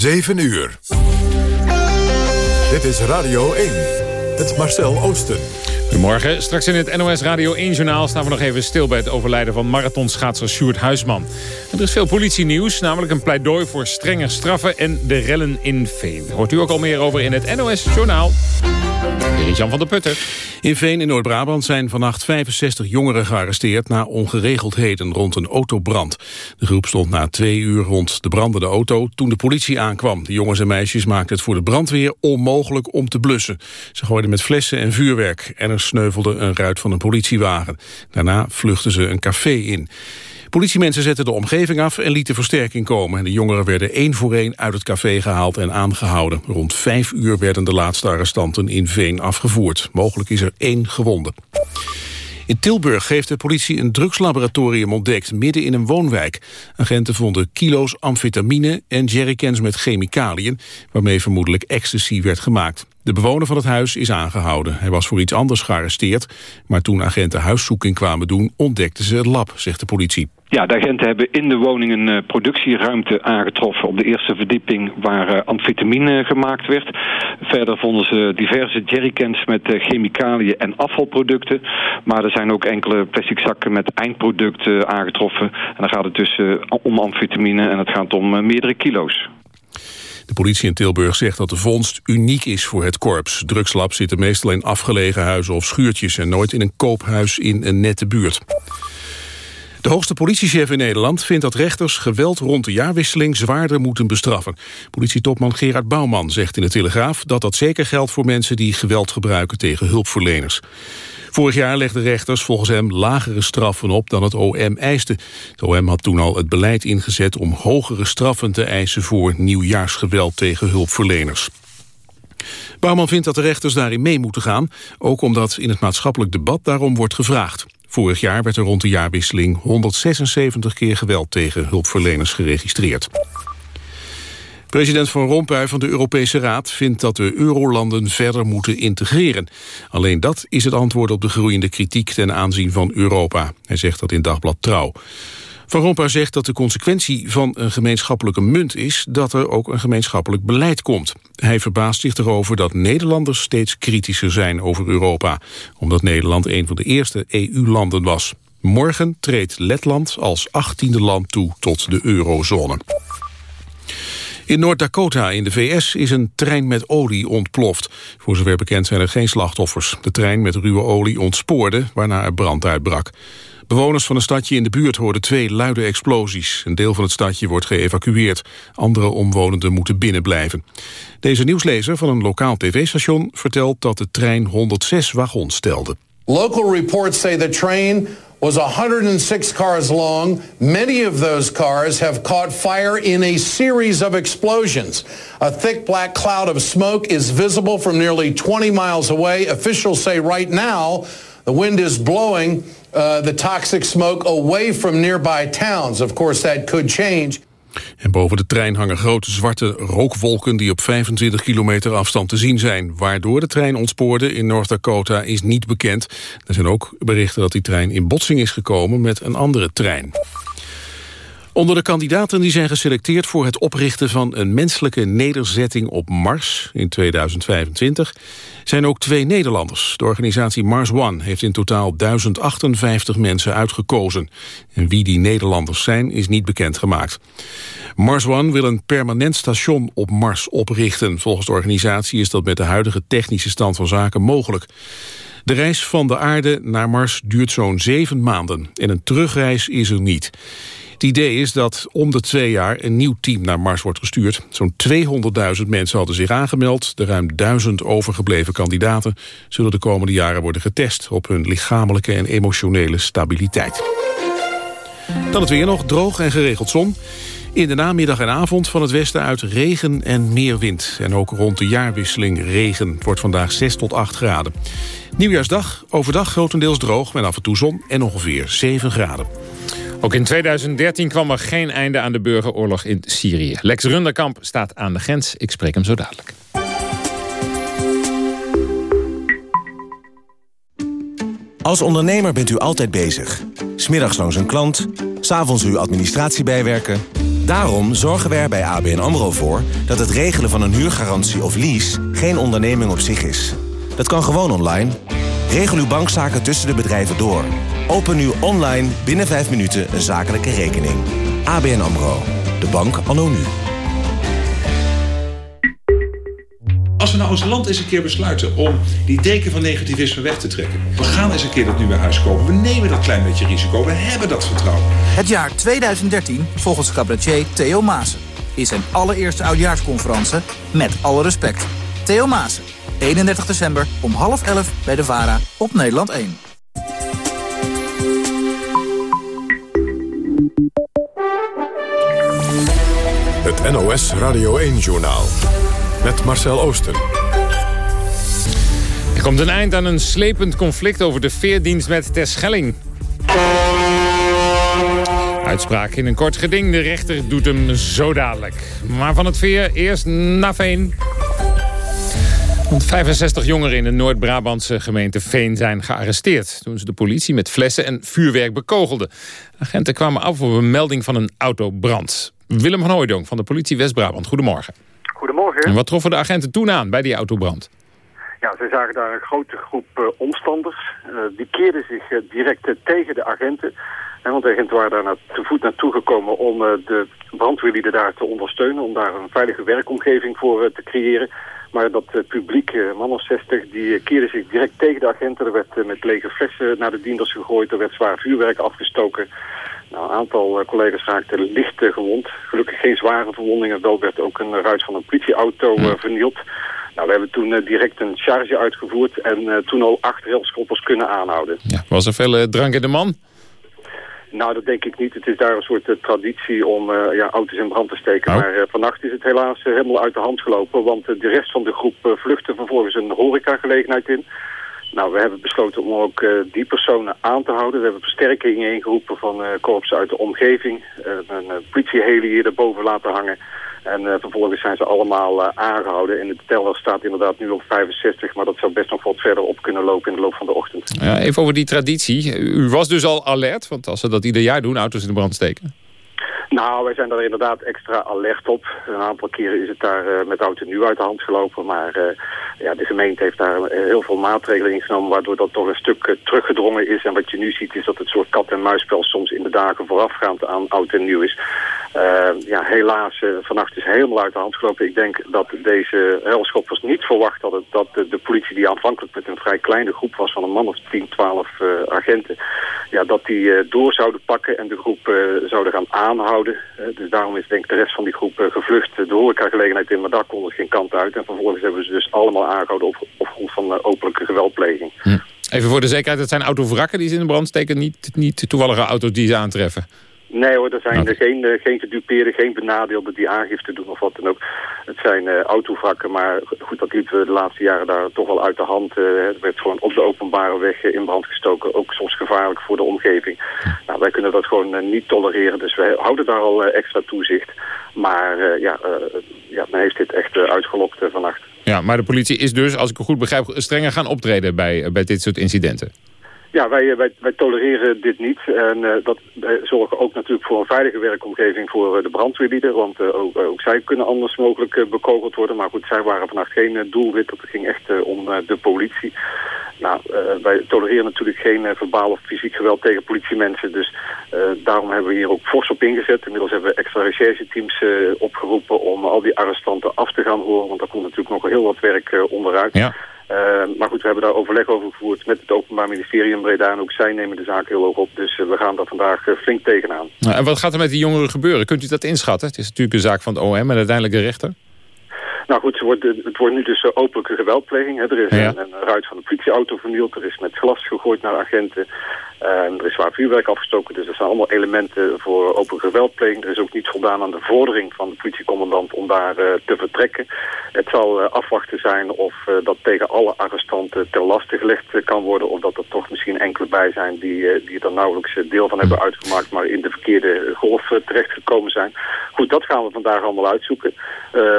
7 uur. Dit is Radio 1. Het Marcel Oosten. Goedemorgen. Straks in het NOS Radio 1-journaal staan we nog even stil... bij het overlijden van marathonschaatser Sjoerd Huisman. er is veel politienieuws, namelijk een pleidooi voor strenger straffen... en de rellen in Veen. Hoort u ook al meer over in het NOS-journaal. Jan van der Putten. In Veen in Noord-Brabant zijn vannacht 65 jongeren gearresteerd... na ongeregeldheden rond een autobrand. De groep stond na twee uur rond de brandende auto toen de politie aankwam. De jongens en meisjes maakten het voor de brandweer onmogelijk om te blussen. Ze gooiden met flessen en vuurwerk en er sneuvelde een ruit van een politiewagen. Daarna vluchtten ze een café in. Politiemensen zetten de omgeving af en lieten versterking komen. De jongeren werden één voor één uit het café gehaald en aangehouden. Rond vijf uur werden de laatste arrestanten in Veen afgevoerd. Mogelijk is er één gewonde. In Tilburg heeft de politie een drugslaboratorium ontdekt, midden in een woonwijk. Agenten vonden kilo's amfetamine en jerrycans met chemicaliën, waarmee vermoedelijk ecstasy werd gemaakt. De bewoner van het huis is aangehouden. Hij was voor iets anders gearresteerd, maar toen agenten huiszoeking kwamen doen, ontdekten ze het lab, zegt de politie. Ja, de agenten hebben in de woning een uh, productieruimte aangetroffen op de eerste verdieping waar uh, amfetamine gemaakt werd. Verder vonden ze diverse jerrycans met uh, chemicaliën en afvalproducten. Maar er zijn ook enkele plastic zakken met eindproducten aangetroffen. En dan gaat het dus om amfetamine en het gaat om meerdere kilo's. De politie in Tilburg zegt dat de vondst uniek is voor het korps. Drugslabs zitten meestal in afgelegen huizen of schuurtjes... en nooit in een koophuis in een nette buurt. De hoogste politiechef in Nederland vindt dat rechters geweld rond de jaarwisseling zwaarder moeten bestraffen. Politietopman Gerard Bouwman zegt in de Telegraaf dat dat zeker geldt voor mensen die geweld gebruiken tegen hulpverleners. Vorig jaar legden rechters volgens hem lagere straffen op dan het OM eiste. Het OM had toen al het beleid ingezet om hogere straffen te eisen voor nieuwjaarsgeweld tegen hulpverleners. Bouwman vindt dat de rechters daarin mee moeten gaan, ook omdat in het maatschappelijk debat daarom wordt gevraagd. Vorig jaar werd er rond de jaarwisseling 176 keer geweld tegen hulpverleners geregistreerd. President Van Rompuy van de Europese Raad vindt dat de eurolanden verder moeten integreren. Alleen dat is het antwoord op de groeiende kritiek ten aanzien van Europa. Hij zegt dat in Dagblad Trouw. Van Rompuy zegt dat de consequentie van een gemeenschappelijke munt is dat er ook een gemeenschappelijk beleid komt. Hij verbaast zich erover dat Nederlanders steeds kritischer zijn over Europa, omdat Nederland een van de eerste EU-landen was. Morgen treedt Letland als achttiende land toe tot de eurozone. In Noord-Dakota in de VS is een trein met olie ontploft. Voor zover bekend zijn er geen slachtoffers. De trein met ruwe olie ontspoorde, waarna er brand uitbrak. Bewoners van een stadje in de buurt hoorden twee luide explosies. Een deel van het stadje wordt geëvacueerd. Andere omwonenden moeten binnenblijven. Deze nieuwslezer van een lokaal tv-station vertelt dat de trein 106 wagons stelde. Local reports say the train was 106 cars long. Many of those cars have caught fire in a series of explosions. A thick black cloud of smoke is visible from nearly 20 miles away. Officials say right now the wind is blowing uh, the toxic smoke away from nearby towns. Of course, that could change. En boven de trein hangen grote zwarte rookwolken die op 25 kilometer afstand te zien zijn. Waardoor de trein ontspoorde in North Dakota is niet bekend. Er zijn ook berichten dat die trein in botsing is gekomen met een andere trein. Onder de kandidaten die zijn geselecteerd voor het oprichten van een menselijke nederzetting op Mars in 2025 zijn ook twee Nederlanders. De organisatie Mars One heeft in totaal 1058 mensen uitgekozen. En wie die Nederlanders zijn is niet bekendgemaakt. Mars One wil een permanent station op Mars oprichten. Volgens de organisatie is dat met de huidige technische stand van zaken mogelijk. De reis van de aarde naar Mars duurt zo'n zeven maanden en een terugreis is er niet. Het idee is dat om de twee jaar een nieuw team naar Mars wordt gestuurd. Zo'n 200.000 mensen hadden zich aangemeld. De ruim duizend overgebleven kandidaten zullen de komende jaren worden getest... op hun lichamelijke en emotionele stabiliteit. Dan het weer nog, droog en geregeld zon. In de namiddag en avond van het westen uit regen en meer wind. En ook rond de jaarwisseling regen. Het wordt vandaag 6 tot 8 graden. Nieuwjaarsdag, overdag grotendeels droog met af en toe zon en ongeveer 7 graden. Ook in 2013 kwam er geen einde aan de burgeroorlog in Syrië. Lex Runderkamp staat aan de grens. Ik spreek hem zo dadelijk. Als ondernemer bent u altijd bezig. Smiddags langs een klant, s'avonds uw administratie bijwerken Daarom zorgen we er bij ABN AMRO voor... dat het regelen van een huurgarantie of lease geen onderneming op zich is. Dat kan gewoon online. Regel uw bankzaken tussen de bedrijven door. Open nu online binnen 5 minuten een zakelijke rekening. ABN AMRO. De bank anno nu. Als we nou als land eens een keer besluiten om die deken van negativisme weg te trekken. We gaan eens een keer dat nieuwe huis kopen. We nemen dat klein beetje risico. We hebben dat vertrouwen. Het jaar 2013, volgens cabaretier Theo Maassen, is zijn allereerste oudjaarsconferentie met alle respect. Theo Maassen, 31 december om half elf bij de VARA op Nederland 1. Het NOS Radio 1-journaal. Met Marcel Oosten. Er komt een eind aan een slepend conflict over de veerdienst met Terschelling. Uitspraak in een kort geding. De rechter doet hem zo dadelijk. Maar van het veer eerst naar Veen. Want 65 jongeren in de Noord-Brabantse gemeente Veen zijn gearresteerd... toen ze de politie met flessen en vuurwerk bekogelden. Agenten kwamen af op een melding van een autobrand. Willem van Hooijdonk van de politie West-Brabant. Goedemorgen. Goedemorgen. En wat troffen de agenten toen aan bij die autobrand? Ja, ze zagen daar een grote groep uh, omstanders. Uh, die keerden zich uh, direct tegen de agenten. En want de agenten waren daar naar, te voet naartoe gekomen om de brandweerlieden daar te ondersteunen. Om daar een veilige werkomgeving voor te creëren. Maar dat publiek, man of 60, die keerde zich direct tegen de agenten. Er werd met lege flessen naar de dienders gegooid. Er werd zwaar vuurwerk afgestoken. Nou, een aantal collega's raakten licht gewond. Gelukkig geen zware verwondingen. Wel werd ook een ruit van een politieauto uh, vernield. Nou, we hebben toen direct een charge uitgevoerd en toen al acht railschoppers kunnen aanhouden. Ja, was er veel drank in de man? Nou, dat denk ik niet. Het is daar een soort traditie om ja, auto's in brand te steken. Oh. Maar vannacht is het helaas helemaal uit de hand gelopen. Want de rest van de groep vluchtte vervolgens een horecagelegenheid in. Nou, we hebben besloten om ook uh, die personen aan te houden. We hebben versterkingen ingeroepen van uh, korpsen uit de omgeving. Uh, een politieheli hier erboven laten hangen. En vervolgens zijn ze allemaal aangehouden. En de teller staat inderdaad nu op 65, maar dat zou best nog wat verder op kunnen lopen in de loop van de ochtend. Ja, even over die traditie. U was dus al alert, want als ze dat ieder jaar doen, auto's in de brand steken. Nou, wij zijn daar inderdaad extra alert op. Een aantal keren is het daar uh, met oud en nieuw uit de hand gelopen. Maar uh, ja, de gemeente heeft daar heel veel maatregelen ingenomen... waardoor dat toch een stuk teruggedrongen is. En wat je nu ziet is dat het soort kat-en-muisspel soms in de dagen voorafgaand aan oud en nieuw is. Ja, helaas, vannacht is helemaal uit de hand gelopen. Ik denk dat deze helschoppers niet verwacht hadden... dat de, de, politie die aanvankelijk met een vrij kleine groep was... van een man of 10, 12 agenten... Ja, dat die door zouden pakken en de groep zouden gaan aanhouden dus daarom is denk ik de rest van die groep uh, gevlucht de horecagelegenheid in, maar daar ze geen kant uit. En vervolgens hebben ze dus allemaal aangehouden op, op grond van uh, openlijke geweldpleging. Hm. Even voor de zekerheid, het zijn autovrakken die ze in de brand steken, niet, niet toevallige auto's die ze aantreffen? Nee hoor, er zijn okay. geen, uh, geen gedupeerden, geen benadeelden die aangifte doen of wat dan ook. Het zijn uh, autovrakken, maar goed, dat liepen we de laatste jaren daar toch wel uit de hand. Uh, het werd gewoon op de openbare weg in brand gestoken, ook soms gevaarlijk voor de omgeving. Nou, wij kunnen dat gewoon niet tolereren, dus wij houden daar al extra toezicht. Maar ja, ja, men heeft dit echt uitgelokt vannacht. Ja, maar de politie is dus, als ik het goed begrijp, strenger gaan optreden bij, bij dit soort incidenten. Ja, wij, wij, wij tolereren dit niet. En uh, dat zorgen ook natuurlijk voor een veilige werkomgeving voor uh, de brandweerlieden. Want ook, ook, zij kunnen anders mogelijk bekogeld worden. Maar goed, zij waren vannacht geen doelwit. Het ging echt om de politie. Nou, wij tolereren natuurlijk geen verbaal of fysiek geweld tegen politiemensen. Dus daarom hebben we hier ook fors op ingezet. Inmiddels hebben we extra rechercheteams opgeroepen om al die arrestanten af te gaan horen. Want daar komt natuurlijk nog heel wat werk onderuit. Ja. Uh, maar goed, we hebben daar overleg over gevoerd met het Openbaar Ministerie in Breda. En ook zij nemen de zaak heel hoog op. Dus uh, we gaan daar vandaag uh, flink tegenaan. Nou, en wat gaat er met die jongeren gebeuren? Kunt u dat inschatten? Het is natuurlijk een zaak van het OM en uiteindelijk de rechter. Nou goed, het wordt, het wordt nu dus openlijke geweldpleging. Hè. Er is ja. een, een, ruit van de politieauto vernield. Er is met glas gegooid naar agenten. Er is zwaar vuurwerk afgestoken. Dus er zijn allemaal elementen voor open geweldpleging. Er is ook niet voldaan aan de vordering van de politiecommandant om daar te vertrekken. Het zal afwachten zijn of dat tegen alle arrestanten ter laste gelegd kan worden. Of dat er toch misschien enkele bij zijn die, die er nauwelijks deel van hebben uitgemaakt. Maar in de verkeerde golf terechtgekomen zijn. Goed, dat gaan we vandaag allemaal uitzoeken.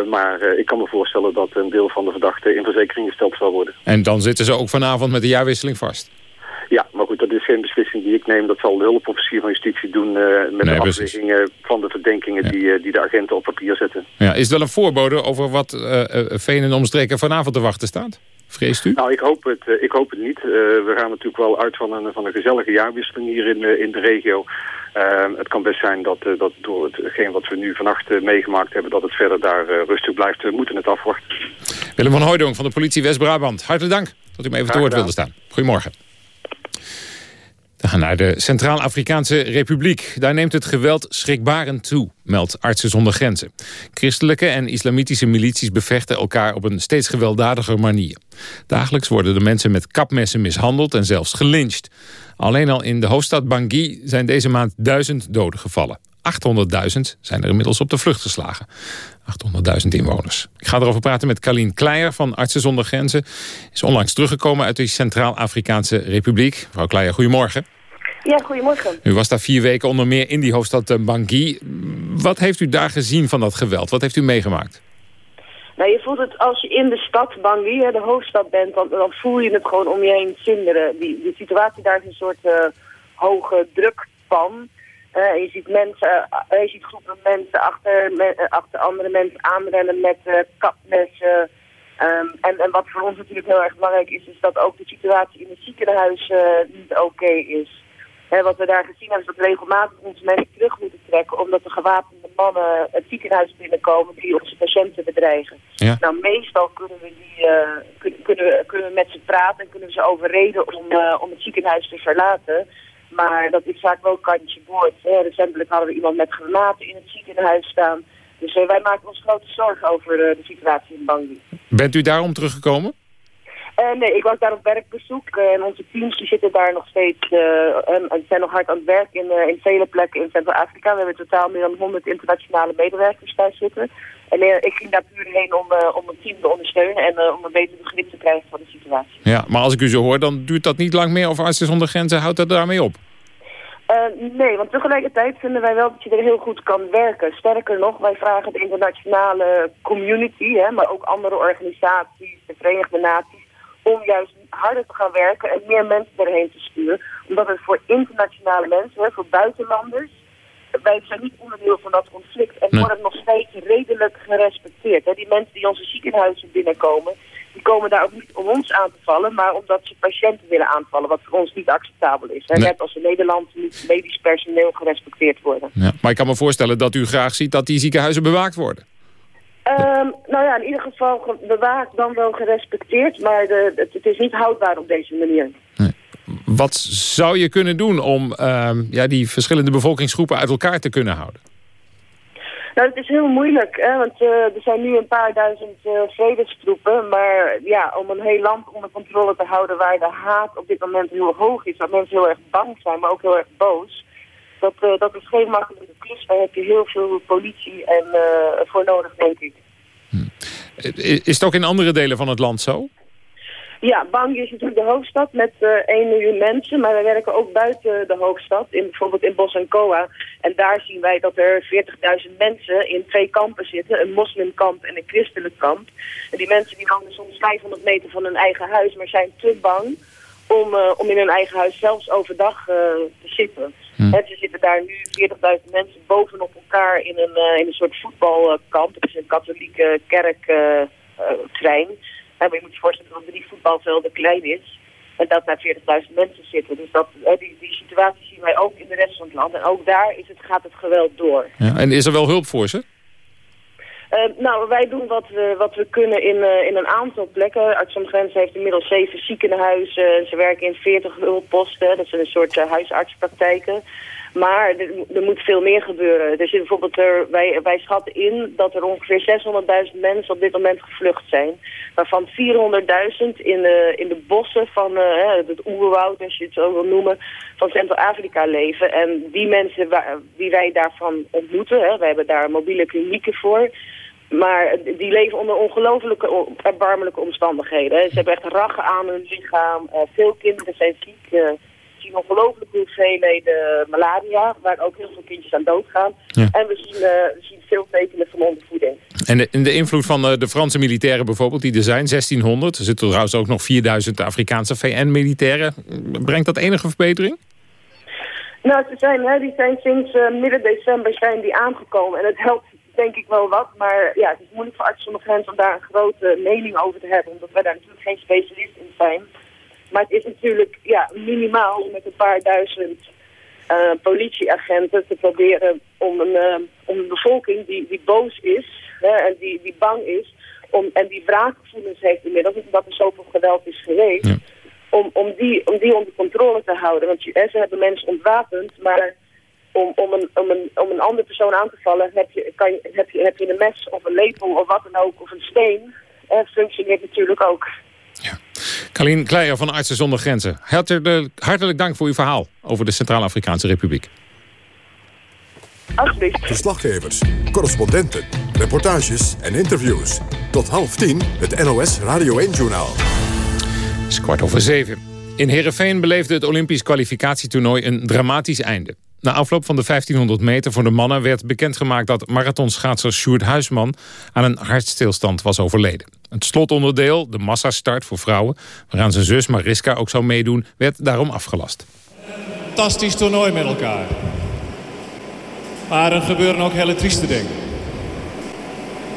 Maar ik kan me voorstellen dat een deel van de verdachten in verzekering gesteld zal worden. En dan zitten ze ook vanavond met de jaarwisseling vast? Ja, maar goed, dat is geen beslissing die ik neem. Dat zal de hulpofficier van justitie doen uh, met de afwegingen van de verdenkingen die, uh, die de agenten op papier zetten. Ja, is het wel een voorbode over wat uh, Veen en omstreken vanavond te wachten staat? Vreest u? Nou, ik hoop het, ik hoop het niet. we gaan natuurlijk wel uit van een, van een gezellige jaarwisseling hier in, in de regio. het kan best zijn dat, dat door hetgeen wat we nu vannacht meegemaakt hebben... dat het verder daar rustig blijft. We moeten het afwachten. Willem van Hooydonk van de politie West-Brabant. Hartelijk dank dat u me even te woord wilde staan. Goedemorgen. We gaan naar de Centraal-Afrikaanse Republiek. Daar neemt het geweld schrikbarend toe, meldt Artsen zonder Grenzen. Christelijke en islamitische milities bevechten elkaar op een steeds gewelddadiger manier. Dagelijks worden de mensen met kapmessen mishandeld en zelfs gelyncht. Alleen al in de hoofdstad Bangui zijn deze maand duizend doden gevallen. 800.000 zijn er inmiddels op de vlucht geslagen. 800.000 inwoners. Ik ga erover praten met Kalien Kleijer van Artsen zonder Grenzen. Is onlangs teruggekomen uit de Centraal-Afrikaanse Republiek. Mevrouw Kleijer, goedemorgen. Ja, goedemorgen. U was daar vier weken onder meer in die hoofdstad eh, Bangui. Wat heeft u daar gezien van dat geweld? Wat heeft u meegemaakt? Nou, je voelt het als je in de stad Bangui, de hoofdstad bent, dan, dan voel je het gewoon om je heen zinderen. Die, die situatie daar is een soort uh, hoge drukpan. Uh, je ziet mensen, uh, je ziet groepen mensen achter, achter andere mensen aanrennen met kapmessen. Um, en, en wat voor ons natuurlijk heel erg belangrijk is, is dat ook de situatie in het ziekenhuis niet oké is. Hè, wat we daar gezien hebben is dat regelmatig onze mensen terug moeten trekken... omdat de gewapende mannen het ziekenhuis binnenkomen die onze patiënten bedreigen. Ja. Nou, meestal kunnen we, die, uh, kunnen, we, kunnen we met ze praten en kunnen we ze overreden om, uh, om het ziekenhuis te verlaten... Maar dat is vaak wel kantje boord. Recentelijk hadden we iemand met granaten in het ziekenhuis staan. Dus uh, wij maken ons grote zorgen over de situatie in Bangui. Bent u daarom teruggekomen? Uh, nee, ik was daar op werkbezoek en onze teams die zitten daar nog steeds en zijn nog hard aan het werk in, in vele plekken in Centraal-Afrika. We hebben totaal meer dan 100 internationale medewerkers daar zitten. En ik ging daar puur heen om, om het team te ondersteunen en om een beter begrip te krijgen van de situatie. Ja, maar als ik u zo hoor, dan duurt dat niet lang meer of Artsen zonder Grenzen houdt dat daarmee op? Uh, nee, want tegelijkertijd vinden wij wel dat je er heel goed kan werken. Sterker nog, wij vragen de internationale community, hè, maar ook andere organisaties, de Verenigde Naties, om juist harder te gaan werken en meer mensen erheen te sturen. Omdat het voor internationale mensen, voor buitenlanders, wij zijn niet onderdeel van dat conflict en worden nog steeds redelijk gerespecteerd. Hè. Die mensen die onze ziekenhuizen binnenkomen, die komen daar ook niet om ons aan te vallen, maar omdat ze patiënten willen aanvallen, wat voor ons niet acceptabel is. Nee. Net als in Nederland moet medisch personeel gerespecteerd worden. Ja, maar ik kan me voorstellen dat u graag ziet dat die ziekenhuizen bewaakt worden. Um, nou ja, in ieder geval bewaakt dan wel gerespecteerd, maar de, het, het, is niet houdbaar op deze manier. Nee. Wat zou je kunnen doen om um, ja, die verschillende bevolkingsgroepen uit elkaar te kunnen houden? Nou, het is heel moeilijk, hè, want uh, er zijn nu een paar duizend uh, vredestroepen. Maar ja, om een heel land onder controle te houden waar de haat op dit moment heel hoog is, waar mensen heel erg bang zijn, maar ook heel erg boos. Dat, uh, dat is geen makkelijke klus. Daar heb je heel veel politie en, voor nodig, denk ik. Hm. Is het ook in andere delen van het land zo? Ja, Bangui is natuurlijk de hoofdstad met uh, 1 miljoen mensen. Maar wij werken ook buiten de hoofdstad, in, bijvoorbeeld in Bos en Koa. En daar zien wij dat er 40.000 mensen in twee kampen zitten. Een moslimkamp en een christelijk kamp. En die mensen die wonen soms 500 meter van hun eigen huis, maar zijn te bang om, uh, om in hun eigen huis zelfs overdag uh, te zitten. Hm. En ze zitten daar nu 40.000 mensen bovenop elkaar in een, uh, in een soort voetbalkamp. Het is een katholieke kerktrein. Maar je moet je voorstellen dat drie voetbalvelden klein is. En dat daar 40.000 mensen zitten. Dus dat, die, die situatie zien wij ook in de rest van het land. En ook daar is het, gaat het geweld door. Ja, en is er wel hulp voor ze? Uh, nou, wij doen wat we, wat we kunnen in, uh, in een aantal plekken. Arts van Grens heeft inmiddels zeven ziekenhuizen. Ze werken in 40 hulpposten. Dat zijn een soort uh, huisartspraktijken. Maar er, moet veel meer gebeuren. Zit bijvoorbeeld er, wij, wij schatten in dat er ongeveer 600.000 mensen op dit moment gevlucht zijn. Waarvan 400.000 in de, in de bossen van uh, het oerwoud, als je het zo wil noemen, van Centraal-Afrika leven. En die mensen die wij daarvan ontmoeten, hè, wij hebben daar mobiele klinieken voor... Maar die leven onder ongelooflijke, erbarmelijke omstandigheden. Ze hebben echt raggen aan hun lichaam. Uh, veel kinderen zijn ziek. Uh, zien ongelooflijke hoeveelheden malaria, waar ook heel veel kindjes aan doodgaan. En we zien, uh, we zien veel tekenen van ondervoeding. En de, de invloed van de, de, Franse militairen bijvoorbeeld, die er zijn, 1600. Er zitten trouwens ook nog 4000 Afrikaanse VN-militairen. Brengt dat enige verbetering? Nou, ze zijn, hè, die zijn sinds uh, midden december zijn die aangekomen. En het helpt denk ik wel wat. Maar ja, het is moeilijk voor artsen zonder grenzen om daar een grote mening over te hebben. Omdat wij daar natuurlijk geen specialist in zijn. Maar het is natuurlijk ja, minimaal om met een paar duizend uh, politieagenten te proberen om een, uh, om een bevolking die, die boos is hè, en die, die bang is om, en die wraakgevoelens heeft inmiddels, omdat er zoveel geweld is geweest, om, om, die, om die onder controle te houden. Want hè, ze hebben mensen ontwapend, maar om, om, een, om, een, om een andere persoon aan te vallen heb je, kan, heb, je, heb je een mes of een lepel of wat dan ook, of een steen. En functioneert natuurlijk ook. Ja. Kalien Kleijer van Artsen zonder Grenzen. Hartelijk, hartelijk dank voor uw verhaal over de Centraal-Afrikaanse Republiek. Alsjeblieft. Verslaggevers, correspondenten, reportages en interviews. Tot half tien het NOS Radio 1-journaal. Het is kwart over zeven. In Heerenveen beleefde het Olympisch kwalificatietoernooi een dramatisch einde. Na afloop van de 1500 meter voor de mannen werd bekendgemaakt dat marathonschaatser Sjoerd Huisman aan een hartstilstand was overleden. Het slotonderdeel, de massastart voor vrouwen, waaraan zijn zus Mariska ook zou meedoen, werd daarom afgelast. Fantastisch toernooi met elkaar. Maar er gebeuren ook hele trieste dingen.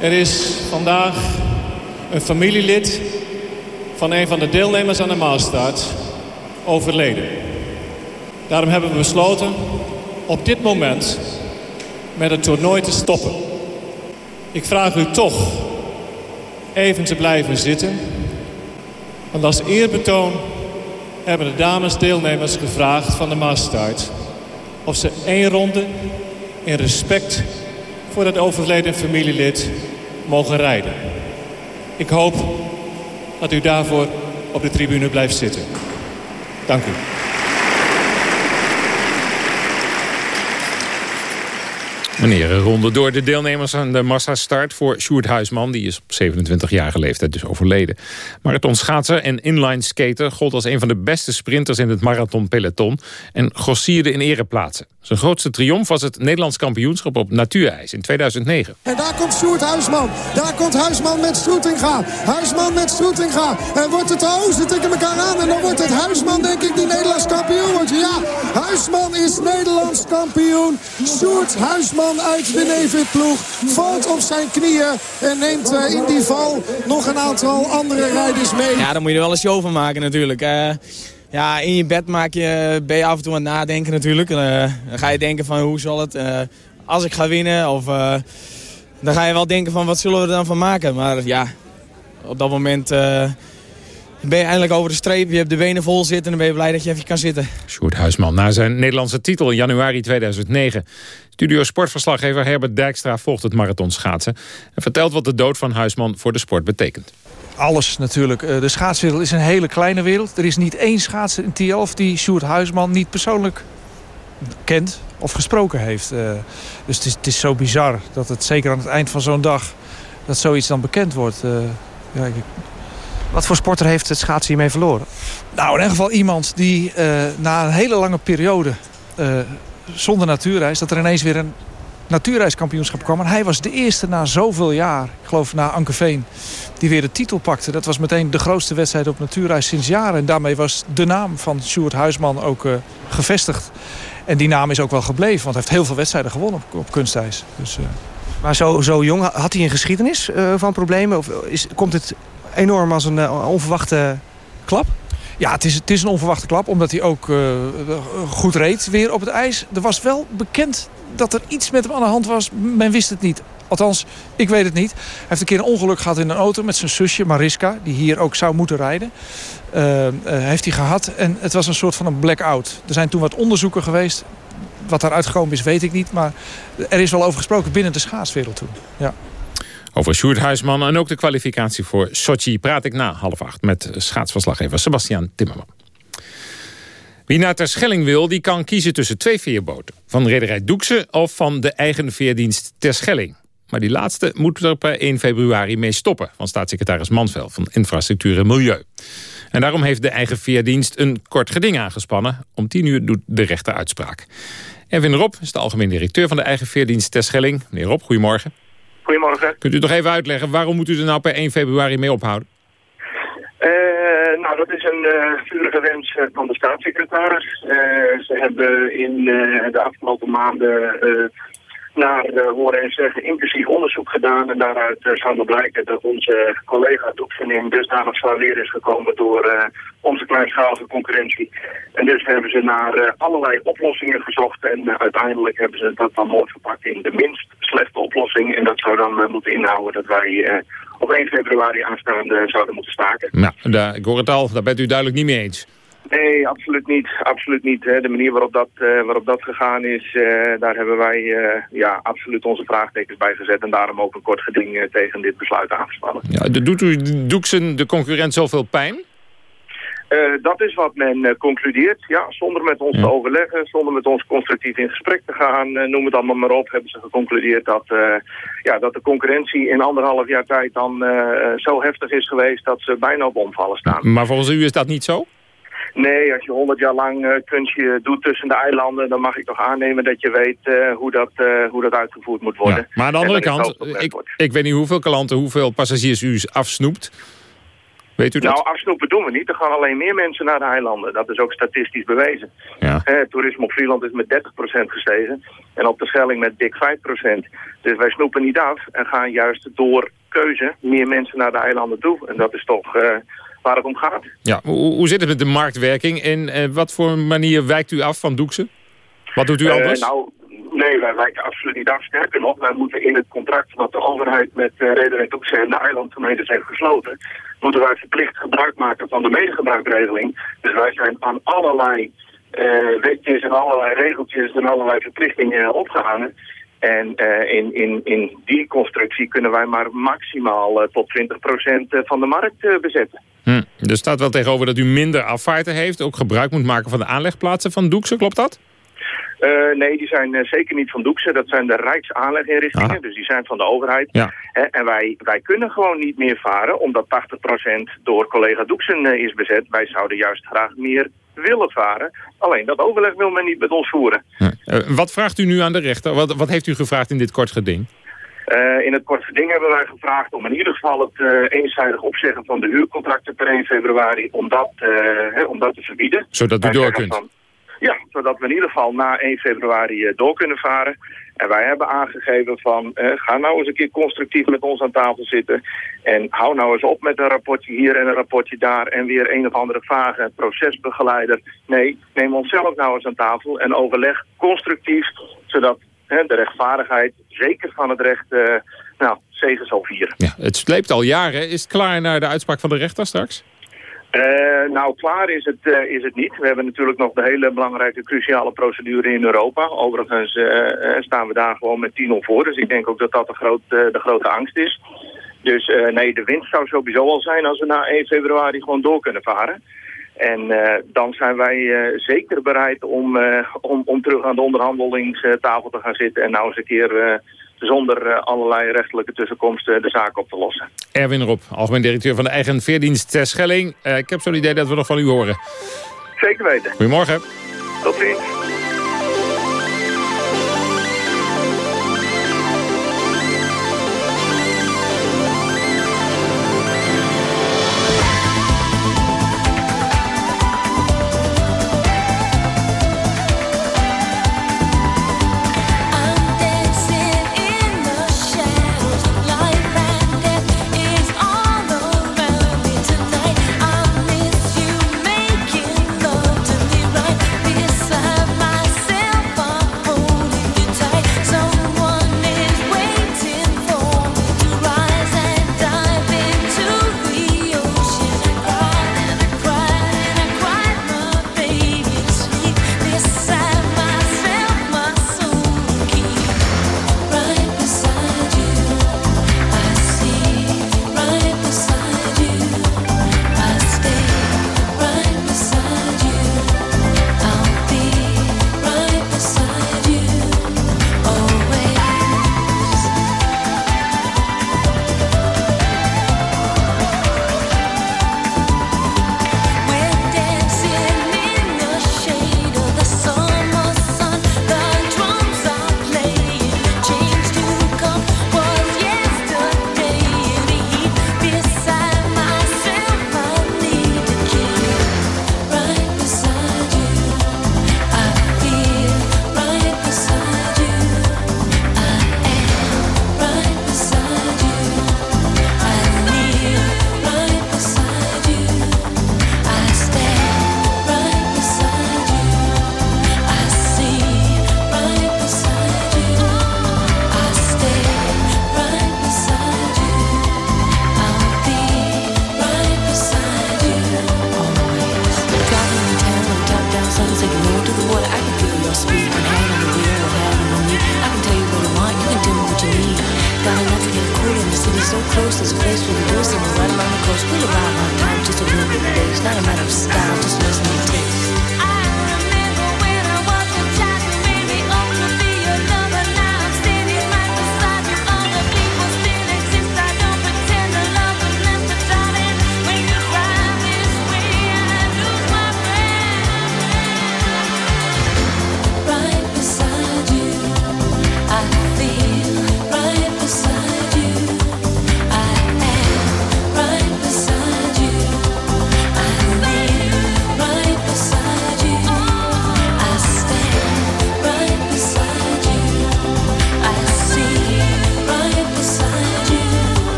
Er is vandaag een familielid van een van de deelnemers aan de massastart overleden. Daarom hebben we besloten op dit moment met het toernooi te stoppen. Ik vraag u toch even te blijven zitten. Want als eerbetoon hebben de dames deelnemers gevraagd van de Maastart... of ze één ronde in respect voor het overleden familielid mogen rijden. Ik hoop dat u daarvoor op de tribune blijft zitten. Dank u. Meneer ronde door de deelnemers aan de massastart voor Sjoerd Huisman. Die is op 27-jarige leeftijd dus overleden. Marathonschaatser en inline skater gold als een van de beste sprinters in het marathonpeloton. En grossierde in ereplaatsen. Zijn grootste triomf was het Nederlands kampioenschap op natuurijs in 2009. En daar komt Sjoerd Huisman. Daar komt Huisman met Stroetinga. Huisman met Stroetinga. En wordt het, oh, ze tikken elkaar aan. En dan wordt het Huisman, denk ik, die Nederlands kampioen wordt. Ja, Huisman is Nederlands kampioen. Sjoerd Huisman uit de Nevid-ploeg valt op zijn knieën. En neemt uh, in die val nog een aantal andere rijders mee. Ja, dan moet je er wel een show van maken natuurlijk. Uh... Ja, in je bed maak je, ben je af en toe aan het nadenken natuurlijk. Uh, dan ga je denken van hoe zal het uh, als ik ga winnen. Of, uh, dan ga je wel denken van wat zullen we er dan van maken. Maar ja, op dat moment ben je eindelijk over de streep. Je hebt de benen vol zitten en dan ben je blij dat je even kan zitten. Sjoerd Huisman, na zijn Nederlandse titel in januari 2009. Studio sportverslaggever Herbert Dijkstra volgt het marathonschaatsen... en vertelt wat de dood van Huisman voor de sport betekent alles natuurlijk. Eh, de schaatswereld is een hele kleine wereld. Er is niet één schaatser in T11 die Sjoerd Huisman niet persoonlijk kent of gesproken heeft. Eh, dus het is, het is, zo bizar dat het zeker aan het eind van zo'n dag... dat zoiets dan bekend wordt. Uh, ja, ik... Wat voor sporter heeft het schaatsen hiermee verloren? Nou, in ieder geval iemand die na een hele lange periode zonder natuurreis... dat er ineens weer een natuurreiskampioenschap kwam. En hij was de eerste na zoveel jaar, ik geloof na Ankeveen, die weer de titel pakte. Dat was meteen de grootste wedstrijd op natuurreis sinds jaren. En daarmee was de naam van Sjoerd Huisman ook uh, gevestigd. En die naam is ook wel gebleven, want hij heeft heel veel wedstrijden gewonnen op, op kunstijs. Dus, uh... Maar zo, zo jong, had hij een geschiedenis uh, van problemen? Of is, komt het enorm als een onverwachte klap? Ja, het is, het is een onverwachte klap, omdat hij ook goed reed weer op het ijs. Er was wel bekend dat er iets met hem aan de hand was, men wist het niet. Althans, ik weet het niet. Hij heeft een keer een ongeluk gehad in een auto met zijn zusje Mariska... die hier ook zou moeten rijden. Uh, heeft hij gehad en het was een soort van een blackout. Er zijn toen wat onderzoeken geweest. Wat daaruit gekomen is, weet ik niet. Maar er is wel over gesproken binnen de schaatswereld toen. Ja. Over Sjoerd Huisman en ook de kwalificatie voor Sochi... praat ik na half acht met schaatsverslaggever Sebastian Timmerman. Wie naar Terschelling wil, die kan kiezen tussen twee veerboten. Van rederij Doekse of van de eigen veerdienst Terschelling. Maar die laatste moet er per 1 februari mee stoppen... van staatssecretaris Mansveld van Infrastructuur en Milieu. En daarom heeft de eigen veerdienst een kort geding aangespannen. Om 10 uur doet de rechter uitspraak. Erwin Rob is de algemeen directeur van de eigen veerdienst Terschelling. Meneer Rob, goedemorgen. Goedemorgen. Kunt u nog even uitleggen, waarom moet u er nou per 1 februari mee ophouden? Uh, nou, dat is een uh, vurige wens van de staatssecretaris. Ze hebben in de afgelopen maanden naar uh, horen en zeggen inclusief onderzoek gedaan. En daaruit uh, zou blijken dat onze collega Doekvening dusdanig zwaar weer is gekomen door uh, onze kleinschalige concurrentie. En dus hebben ze naar allerlei oplossingen gezocht. En uiteindelijk hebben ze dat dan mooi verpakt in de minst slechte oplossing. En dat zou dan moeten inhouden dat wij op 1 februari aanstaande zouden moeten staken. Nou, daar, ik hoor het al, daar bent u duidelijk niet mee eens. Nee, absoluut niet. Absoluut niet. De manier waarop dat, uh, waarop dat gegaan is, uh, daar hebben wij uh, ja, absoluut onze vraagtekens bij gezet. En daarom ook een kort geding tegen dit besluit aangespannen. Ja, doet u Doeksen de concurrent zoveel pijn? dat is wat men concludeert. Ja, zonder met ons ja. te overleggen, zonder met ons constructief in gesprek te gaan, noem het allemaal maar op, hebben ze geconcludeerd dat, ja, dat de concurrentie in anderhalf jaar tijd dan zo heftig is geweest dat ze bijna op omvallen staan. Maar volgens u is dat niet zo? Nee, als je honderd jaar lang uh, kunstje doet tussen de eilanden... dan mag ik toch aannemen dat je weet uh, hoe, dat, uh, hoe dat uitgevoerd moet worden. Ja, maar aan de andere kant, ik, ik weet niet hoeveel klanten, hoeveel passagiers u afsnoept. Weet u dat? Nou, afsnoepen doen we niet. Er gaan alleen meer mensen naar de eilanden. Dat is ook statistisch bewezen. Ja. Toerisme op Vlieland is met 30% gestegen. En op de Schelling met dik 5%. Dus wij snoepen niet af en gaan juist door keuze meer mensen naar de eilanden toe. En dat is toch waar het om gaat. Ja, hoe, hoe zit het met de marktwerking en uh, wat voor manier wijkt u af van Doekse? Wat doet u uh, anders? Nou, nee, wij wijken absoluut niet af. Sterker nog, wij moeten in het contract wat de overheid met uh, Rederij Doekse en de eilandgemeentes heeft gesloten, moeten wij verplicht gebruik maken van de medegebruikregeling. Dus wij zijn aan allerlei uh, wetjes en allerlei regeltjes en allerlei verplichtingen opgehangen. En uh, in, in, in die constructie kunnen wij maar maximaal uh, tot 20% van de markt uh, bezetten. Hm. Er staat wel tegenover dat u minder afvaarten heeft. Ook gebruik moet maken van de aanlegplaatsen van Doekse, klopt dat? nee, die zijn zeker niet van Doekse. Dat zijn de Rijksaanleginrichtingen, ah. dus die zijn van de overheid. Ja. en wij, wij kunnen gewoon niet meer varen, omdat 80% door collega Doeksen is bezet. Wij zouden juist graag meer willen varen. Alleen dat overleg wil men niet met ons voeren. Ja. wat vraagt u nu aan de rechter? Wat, wat heeft u gevraagd in dit kort geding? Uh, in het kort geding hebben wij gevraagd om in ieder geval het uh, eenzijdig opzeggen van de huurcontracten per 1 februari, om dat, uh, om dat te verbieden. Zodat u door kunt? Van, ja, zodat we in ieder geval na 1 februari door kunnen varen. En wij hebben aangegeven van, ga nou eens een keer constructief met ons aan tafel zitten. En hou nou eens op met een rapportje hier en een rapportje daar en weer een of andere vage procesbegeleider. Nee, neem onszelf nou eens aan tafel en overleg constructief, zodat de rechtvaardigheid, zeker van het recht, uh, nou, zegen zal vieren. Ja, het sleept al jaren. Is het klaar naar de uitspraak van de rechter straks? Uh, nou, klaar is het, uh, is het niet. We hebben natuurlijk nog de hele belangrijke, cruciale procedure in Europa. Overigens uh, staan we daar gewoon met 10-0 voor. Dus ik denk ook dat dat de, groot, de grote angst is. Dus nee, de winst zou sowieso al zijn als we na 1 februari gewoon door kunnen varen. En dan zijn wij zeker bereid om, om, om terug aan de onderhandelingstafel te gaan zitten... en nou eens een keer zonder uh, allerlei rechtelijke tussenkomsten de zaak op te lossen. Erwin Rob, algemeen directeur van de eigen veerdienst Schelling. Uh, ik heb zo'n idee dat we nog van u horen. Zeker weten. Goedemorgen. Tot ziens.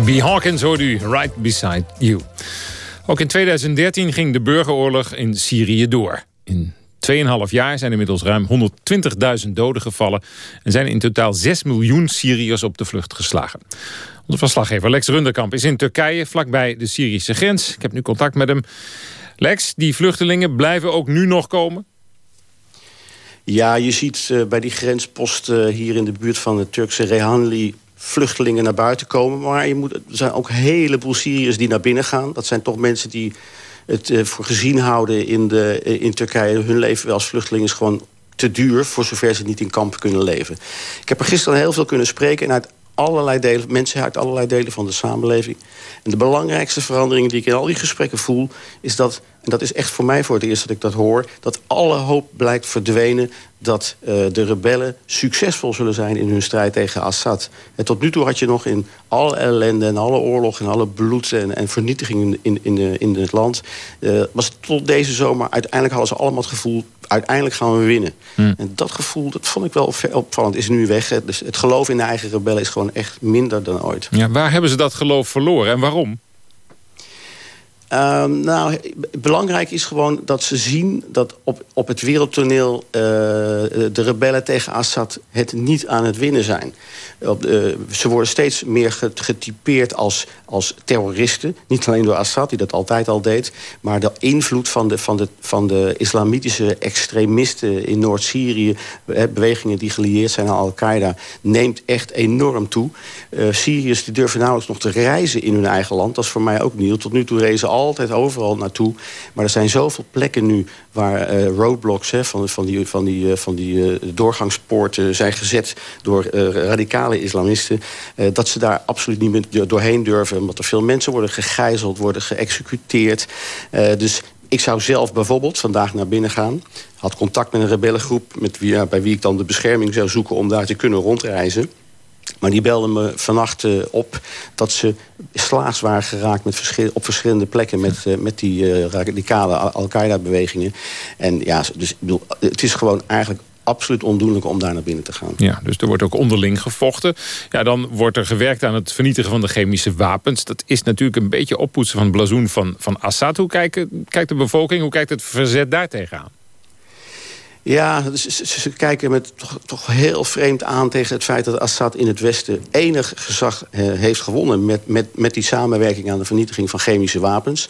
B. Hawkins hoorde u, Right Beside You. Ook in 2013 ging de burgeroorlog in Syrië door. In 2,5 jaar zijn inmiddels ruim 120.000 doden gevallen... en zijn in totaal 6 miljoen Syriërs op de vlucht geslagen. Onze verslaggever Lex Runderkamp is in Turkije, vlakbij de Syrische grens. Ik heb nu contact met hem. Lex, die vluchtelingen blijven ook nu nog komen? Ja, je ziet eh, bij die grenspost eh, hier in de buurt van het Turkse Rehanli vluchtelingen naar buiten komen. Maar je moet, er zijn ook een heleboel Syriërs die naar binnen gaan. Dat zijn toch mensen die het eh, voor gezien houden in, de, eh, in Turkije. Hun leven als vluchteling is gewoon te duur... voor zover ze niet in kampen kunnen leven. Ik heb er gisteren heel veel kunnen spreken... en uit allerlei delen, mensen uit allerlei delen van de samenleving. En de belangrijkste verandering die ik in al die gesprekken voel... is dat, en dat is echt voor mij voor het eerst dat ik dat hoor... dat alle hoop blijkt verdwenen dat eh, de rebellen succesvol zullen zijn... in hun strijd tegen Assad. En tot nu toe had je nog in alle ellende en alle oorlog... en alle bloed en, en vernietiging in, in, in, de- in het land... eh, was het tot deze zomer uiteindelijk hadden ze allemaal het gevoel... uiteindelijk gaan we winnen. En dat gevoel, dat vond ik wel op- opvallend, is nu weg. Dus het geloof in de eigen rebellen is gewoon echt minder dan ooit. Ja, waar hebben ze dat geloof verloren en waarom? Ehm, nou, belangrijk is gewoon dat ze zien dat op, op het wereldtoneel... eh, de rebellen tegen Assad het niet aan het winnen zijn. De- ze worden steeds meer ge- getypeerd als, als terroristen. Niet alleen door Assad, die dat altijd al deed... maar de invloed van de, van de, van de islamitische extremisten in Noord-Syrië... eh, bewegingen die gelieerd zijn aan Al-Qaeda... neemt echt enorm toe. Eh, Syriërs die durven nauwelijks nog te reizen in hun eigen land. Dat is voor mij ook nieuw. Tot nu toe reizen altijd overal naartoe. Maar er zijn zoveel plekken nu waar eh, roadblocks hè, van, van die, van die, eh, van die eh, doorgangspoorten zijn gezet door radicale islamisten. dat ze daar absoluut niet meer do- doorheen durven. Omdat er veel mensen worden gegijzeld, worden geëxecuteerd. Dus ik zou zelf bijvoorbeeld vandaag naar binnen gaan. Had contact met een rebellengroep met wie, bij wie ik dan de bescherming zou zoeken om daar te kunnen rondreizen. Maar die belden me vannacht eh, op dat ze slaags waren geraakt met op verschillende plekken met, eh, met die eh, radicale Al- Al-Qaeda-bewegingen. En ja, dus ik bedoel, het is gewoon eigenlijk absoluut ondoenlijk om daar naar binnen te gaan. Ja, dus er wordt ook onderling gevochten. Ja, dan wordt er gewerkt aan het vernietigen van de chemische wapens. Dat is natuurlijk een beetje oppoetsen van het blazoen van, van Assad. Hoe kijkt de bevolking, hoe kijkt het verzet daar tegenaan? Ja, ze, ze- ze kijken met toch, toch heel vreemd aan tegen het feit dat Assad in het Westen enig gezag eh, heeft gewonnen met, met, met die samenwerking aan de vernietiging van chemische wapens.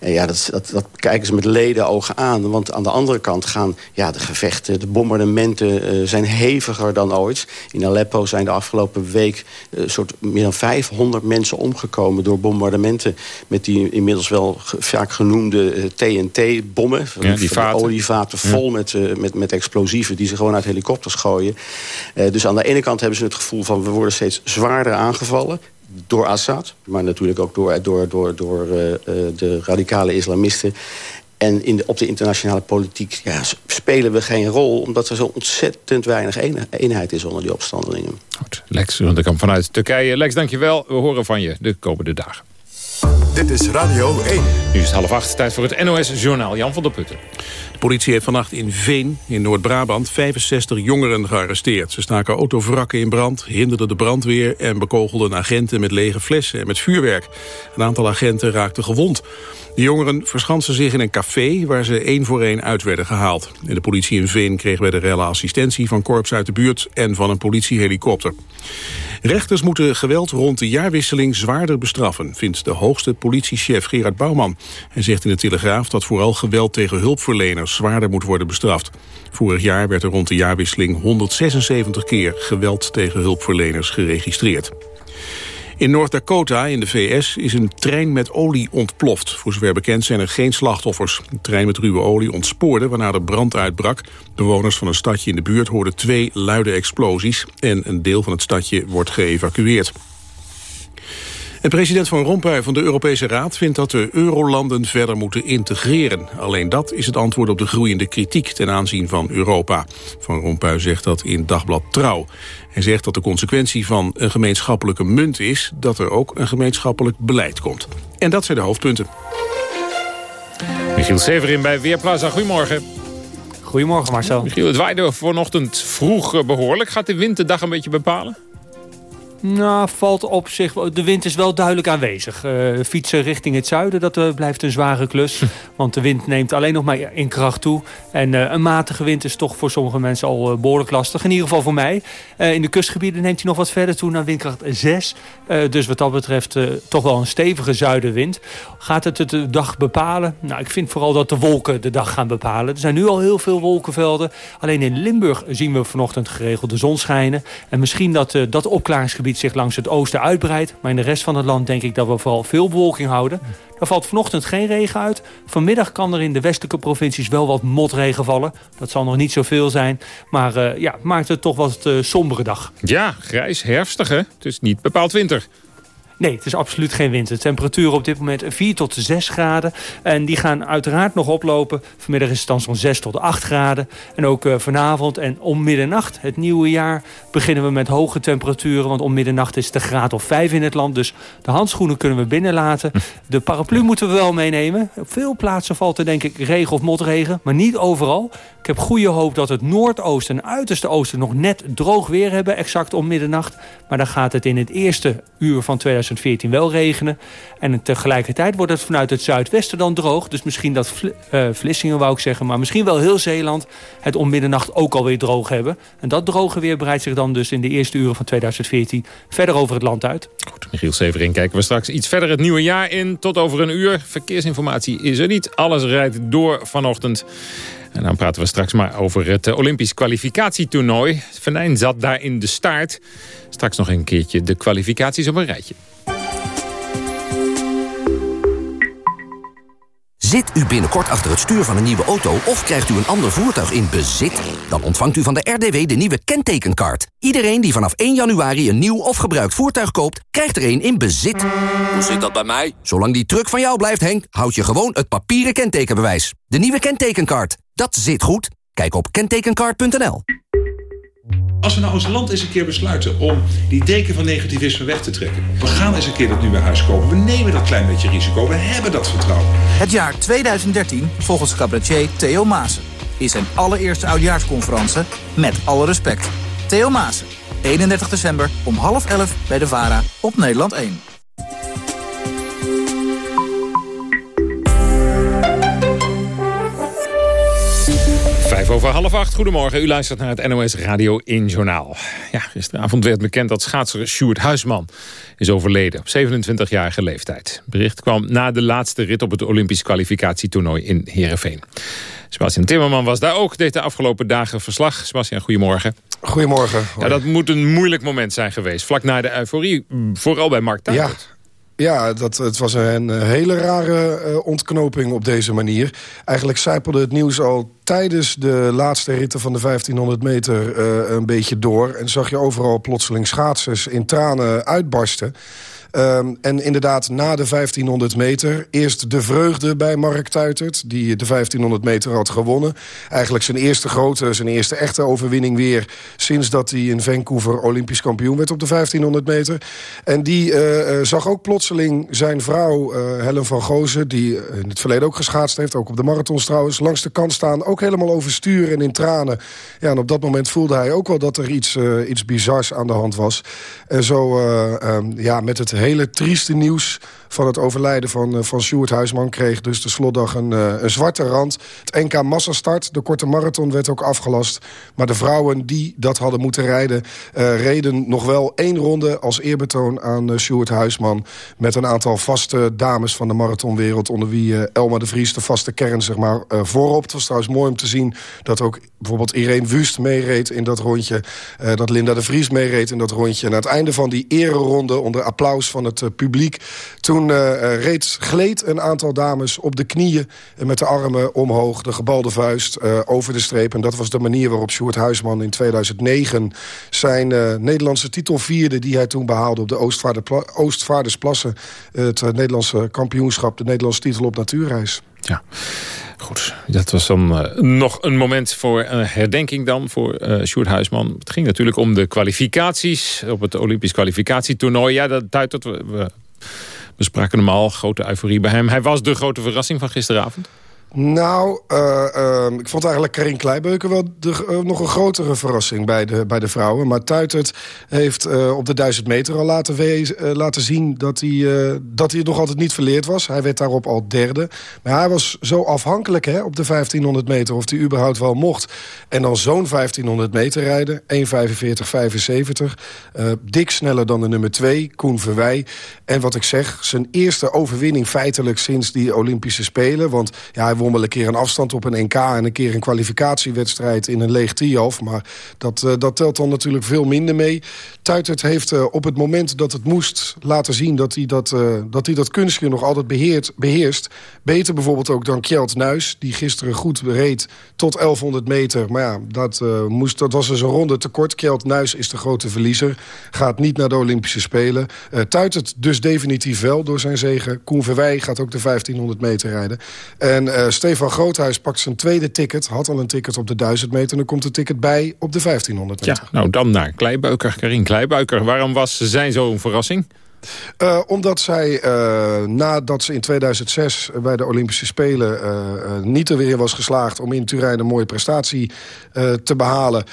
En ja, dat, dat, dat kijken ze met leden ogen aan. Want aan de andere kant gaan ja, de gevechten, de bombardementen eh, zijn heviger dan ooit. In Aleppo zijn de afgelopen week eh, soort meer dan 500 mensen omgekomen door bombardementen met die inmiddels wel vaak genoemde eh, TNT-bommen. Ja, die vaten. olievaten Ja. vol met, eh, met, explosieven die ze gewoon uit helikopters gooien. Eh, dus aan de ene kant hebben ze het gevoel van we worden steeds zwaarder aangevallen door Assad, maar natuurlijk ook door, door, door, door eh, eh, de radicale islamisten. En in de, op de internationale politiek ja, spelen we geen rol... omdat er zo ontzettend weinig eenhe- eenheid is onder die opstandelingen. Lex Rundekamp vanuit Turkije. Lex, dankjewel. We horen van je de komende dagen. Dit is Radio 1. Nu is het half acht. Tijd voor het NOS-journaal. Jan van der Putten. De politie heeft vannacht in Veen, in Noord-Brabant, 65 jongeren gearresteerd. Ze staken autovrakken in brand, hinderden de brandweer... en bekogelden agenten met lege flessen en met vuurwerk. Een aantal agenten raakten gewond. De jongeren verschansten zich in een café waar ze één voor één uit werden gehaald. En de politie in Veen kreeg bij de rellen assistentie van korps uit de buurt... en van een politiehelikopter. Rechters moeten geweld rond de jaarwisseling zwaarder bestraffen... vindt de hoogste politiechef Gerard Bouwman. Hij zegt in de Telegraaf dat vooral geweld tegen hulpverleners... zwaarder moet worden bestraft. Vorig jaar werd er rond de jaarwisseling 176 keer... geweld tegen hulpverleners geregistreerd. In North Dakota in de VS is een trein met olie ontploft. Voor zover bekend zijn er geen slachtoffers. Een trein met ruwe olie ontspoorde waarna de brand uitbrak. Bewoners van een stadje in de buurt hoorden twee luide explosies... en een deel van het stadje wordt geëvacueerd. En president Van Rompuy van de Europese Raad vindt dat de eurolanden verder moeten integreren. Alleen dat is het antwoord op de groeiende kritiek ten aanzien van Europa. Van Rompuy zegt dat in Dagblad Trouw. Hij zegt dat de consequentie van een gemeenschappelijke munt is... dat er ook een gemeenschappelijk beleid komt. En dat zijn de hoofdpunten. Michiel Severin bij Weerplaza. Goedemorgen. Goedemorgen Marcel. Michiel, het waaide vanochtend vroeg eh, behoorlijk. Gaat de wind de dag een beetje bepalen? Nou, valt op zich... De wind is wel duidelijk aanwezig. Eh, fietsen richting het zuiden, dat eh, blijft een zware klus. Want de wind neemt alleen nog maar in kracht toe. En eh, een matige wind is toch voor sommige mensen al eh, behoorlijk lastig. In ieder geval voor mij. In de kustgebieden neemt hij nog wat verder toe naar windkracht 6. Eh, dus wat dat betreft toch wel een stevige zuidenwind. Gaat het de dag bepalen? Nou, ik vind vooral dat de wolken de dag gaan bepalen. Er zijn nu al heel veel wolkenvelden. Alleen in Limburg zien we vanochtend geregeld de zon schijnen. En misschien dat dat opklaringsgebied zich langs het oosten uitbreidt. Maar in de rest van het land denk ik dat we vooral veel bewolking houden. Er valt vanochtend geen regen uit. Vanmiddag kan er in de westelijke provincies wel wat motregen vallen. Dat zal nog niet zoveel zijn. Maar eh, ja, maakt het toch wat uh, sombere dag. Ja, grijs, herfstig hè? Het is niet bepaald winter. Nee, het is absoluut geen winter. De temperatuur op dit moment 4 tot 6 graden. En die gaan uiteraard nog oplopen. Vanmiddag is het dan zo'n 6 tot 8 graden. En ook uh, vanavond en om middernacht, het nieuwe jaar... beginnen we met hoge temperaturen. Want om middernacht is het een graad of 5 in het land. Dus de handschoenen kunnen we binnenlaten. De paraplu moeten we wel meenemen. Op veel plaatsen valt er denk ik regen of motregen. Maar niet overal. Ik heb goede hoop dat het noordoosten en uiterste oosten... nog net droog weer hebben, exact om middernacht. Maar dan gaat het in het eerste uur van 2014 wel regenen. En tegelijkertijd wordt het vanuit het zuidwesten dan droog. Dus misschien dat uh, Vlissingen wou ik zeggen, maar misschien wel heel Zeeland... het om middernacht ook alweer droog hebben. En dat droge weer breidt zich dan dus in de eerste uren van 2014... verder over het land uit. Goed, Michiel Severin kijken we straks iets verder het nieuwe jaar in. Tot over een uur. Verkeersinformatie is er niet. Alles rijdt door vanochtend. En dan praten we straks maar over het Olympisch kwalificatietoernooi. Venijn zat daar in de staart. Straks nog een keertje de kwalificaties op een rijtje. Zit u binnenkort achter het stuur van een nieuwe auto of krijgt u een ander voertuig in bezit? Dan ontvangt u van de RDW de nieuwe kentekenkaart. Iedereen die vanaf 1 januari een nieuw of gebruikt voertuig koopt, krijgt er een in bezit. Hoe zit dat bij mij? Zolang die truck van jou blijft, Henk, houd je gewoon het papieren kentekenbewijs. De nieuwe kentekenkaart. Dat zit goed. Kijk op kentekenkaart.nl. Als we nou als land eens een keer besluiten om die deken van negativisme weg te trekken. We gaan eens een keer dat nieuwe huis kopen. We nemen dat klein beetje risico. We hebben dat vertrouwen. Het jaar 2013, volgens cabaretier Theo Maassen, is zijn allereerste oudjaarsconferentie met alle respect. Theo Maassen, 31 december om half elf bij de VARA op Nederland 1. Vijf over half acht. Goedemorgen. U luistert naar het NOS Radio in Journaal. Ja, gisteravond werd bekend dat schaatser Sjoerd Huisman is overleden. Op 27-jarige leeftijd. Bericht kwam na de laatste rit op het Olympisch kwalificatietoernooi in Heerenveen. Sebastian Timmerman was daar ook. Deed de afgelopen dagen verslag. Sebastian, goedemorgen. Goedemorgen. Ja, dat moet een moeilijk moment zijn geweest. Vlak na de euforie. Vooral bij Mark Tuitert. Ja. Ja, dat, het was een hele rare uh, ontknoping op deze manier. Eigenlijk zijpelde het nieuws al tijdens de laatste ritten van de 1500 meter uh, een beetje door. En zag je overal plotseling schaatsers in tranen uitbarsten. Ehm, en inderdaad, na de 1500 meter... eerst de vreugde bij Mark Tuitert... die de 1500 meter had gewonnen. Eigenlijk zijn eerste grote, zijn eerste echte overwinning weer... sinds dat hij in Vancouver Olympisch kampioen werd op de 1500 meter. En die eh, eh, zag ook plotseling zijn vrouw eh, Helen van Gozen... die in het verleden ook geschaatst heeft, ook op de marathons trouwens... langs de kant staan, ook helemaal overstuur en in tranen. Ja, en op dat moment voelde hij ook wel dat er iets, iets bizars aan de hand was. En zo, eh, ehm, ja, met het hele trieste nieuws van het overlijden van, eh, van Sjoerd Huisman... kreeg dus de slotdag een, eh, een zwarte rand. Het NK Massastart, de korte marathon, werd ook afgelast. Maar de vrouwen die dat hadden moeten rijden... eh, reden nog wel één ronde als eerbetoon aan Sjoerd Huisman... met een aantal vaste dames van de marathonwereld... onder wie Elma de Vries, de vaste kern, zeg maar, voorop. Het was trouwens mooi om te zien dat ook bijvoorbeeld Irene Wust meereed in dat rondje. dat Linda de Vries meereed in dat rondje. Aan het einde van die ereronde, onder applaus van het eh, publiek... toen eh, eh, reeds gleed een aantal dames op de knieën... en met de armen omhoog, de gebalde vuist over de streep. En dat was de manier waarop Sjoerd Huisman in 2009... zijn Nederlandse titel vierde die hij toen behaalde... op de Oostvaardersplassen. Het Nederlandse kampioenschap, de Nederlandse titel op natuurreis. Ja, goed. Dat was dan eh, nog een moment voor een herdenking dan voor eh Sjoerd Huisman. Het ging natuurlijk om de kwalificaties op het Olympisch kwalificatietoernooi. Ja, dat duidt dat we, we, we spraken hem al, grote euforie bij hem. Hij was de grote verrassing van gisteravond. Nou, eh, ehm, ik vond eigenlijk Karin Kleibeuken wel de, eh, nog een grotere verrassing bij de, bij de vrouwen. Maar Tuitert heeft eh, op de 1000 meter al laten, laten zien dat hij, dat hij nog altijd niet verleerd was. Hij werd daarop al derde. Maar hij was zo afhankelijk hè, op de 1500 meter of hij überhaupt wel mocht. En dan zo'n 1500 meter rijden, 1.45.75. eh dik sneller dan de nummer 2, Koen Verwij. En wat ik zeg, zijn eerste overwinning feitelijk sinds die Olympische Spelen. Want ja, won wel een keer een afstand op een NK... en een keer een kwalificatiewedstrijd in een leeg Tialf. Maar dat, eh, dat telt dan natuurlijk veel minder mee. Tuitert heeft eh, op het moment dat het moest laten zien... dat hij dat, eh, dat, hij dat kunstje nog altijd beheert, beheerst. Beter bijvoorbeeld ook dan Kjeld Nuis... die gisteren goed reed tot 1100 meter. Maar ja, dat, moest, dat was dus een ronde tekort. Kjeld Nuis is de grote verliezer. Gaat niet naar de Olympische Spelen. Tuitert dus definitief wel door zijn zegen. Koen Verwij gaat ook de 1500 meter rijden. En Stefan Groothuis pakt zijn tweede ticket. Had al een ticket op de 1000 meter. En dan komt een ticket bij op de 1500 meter. Ja, nou dan naar Kleibuiker, Karin Kleibuiker. Waarom was zij zo'n verrassing? Uh, omdat zij, uh, nadat ze in 2006 bij de Olympische Spelen... Uh, niet er weer was geslaagd om in Turijn een mooie prestatie te behalen...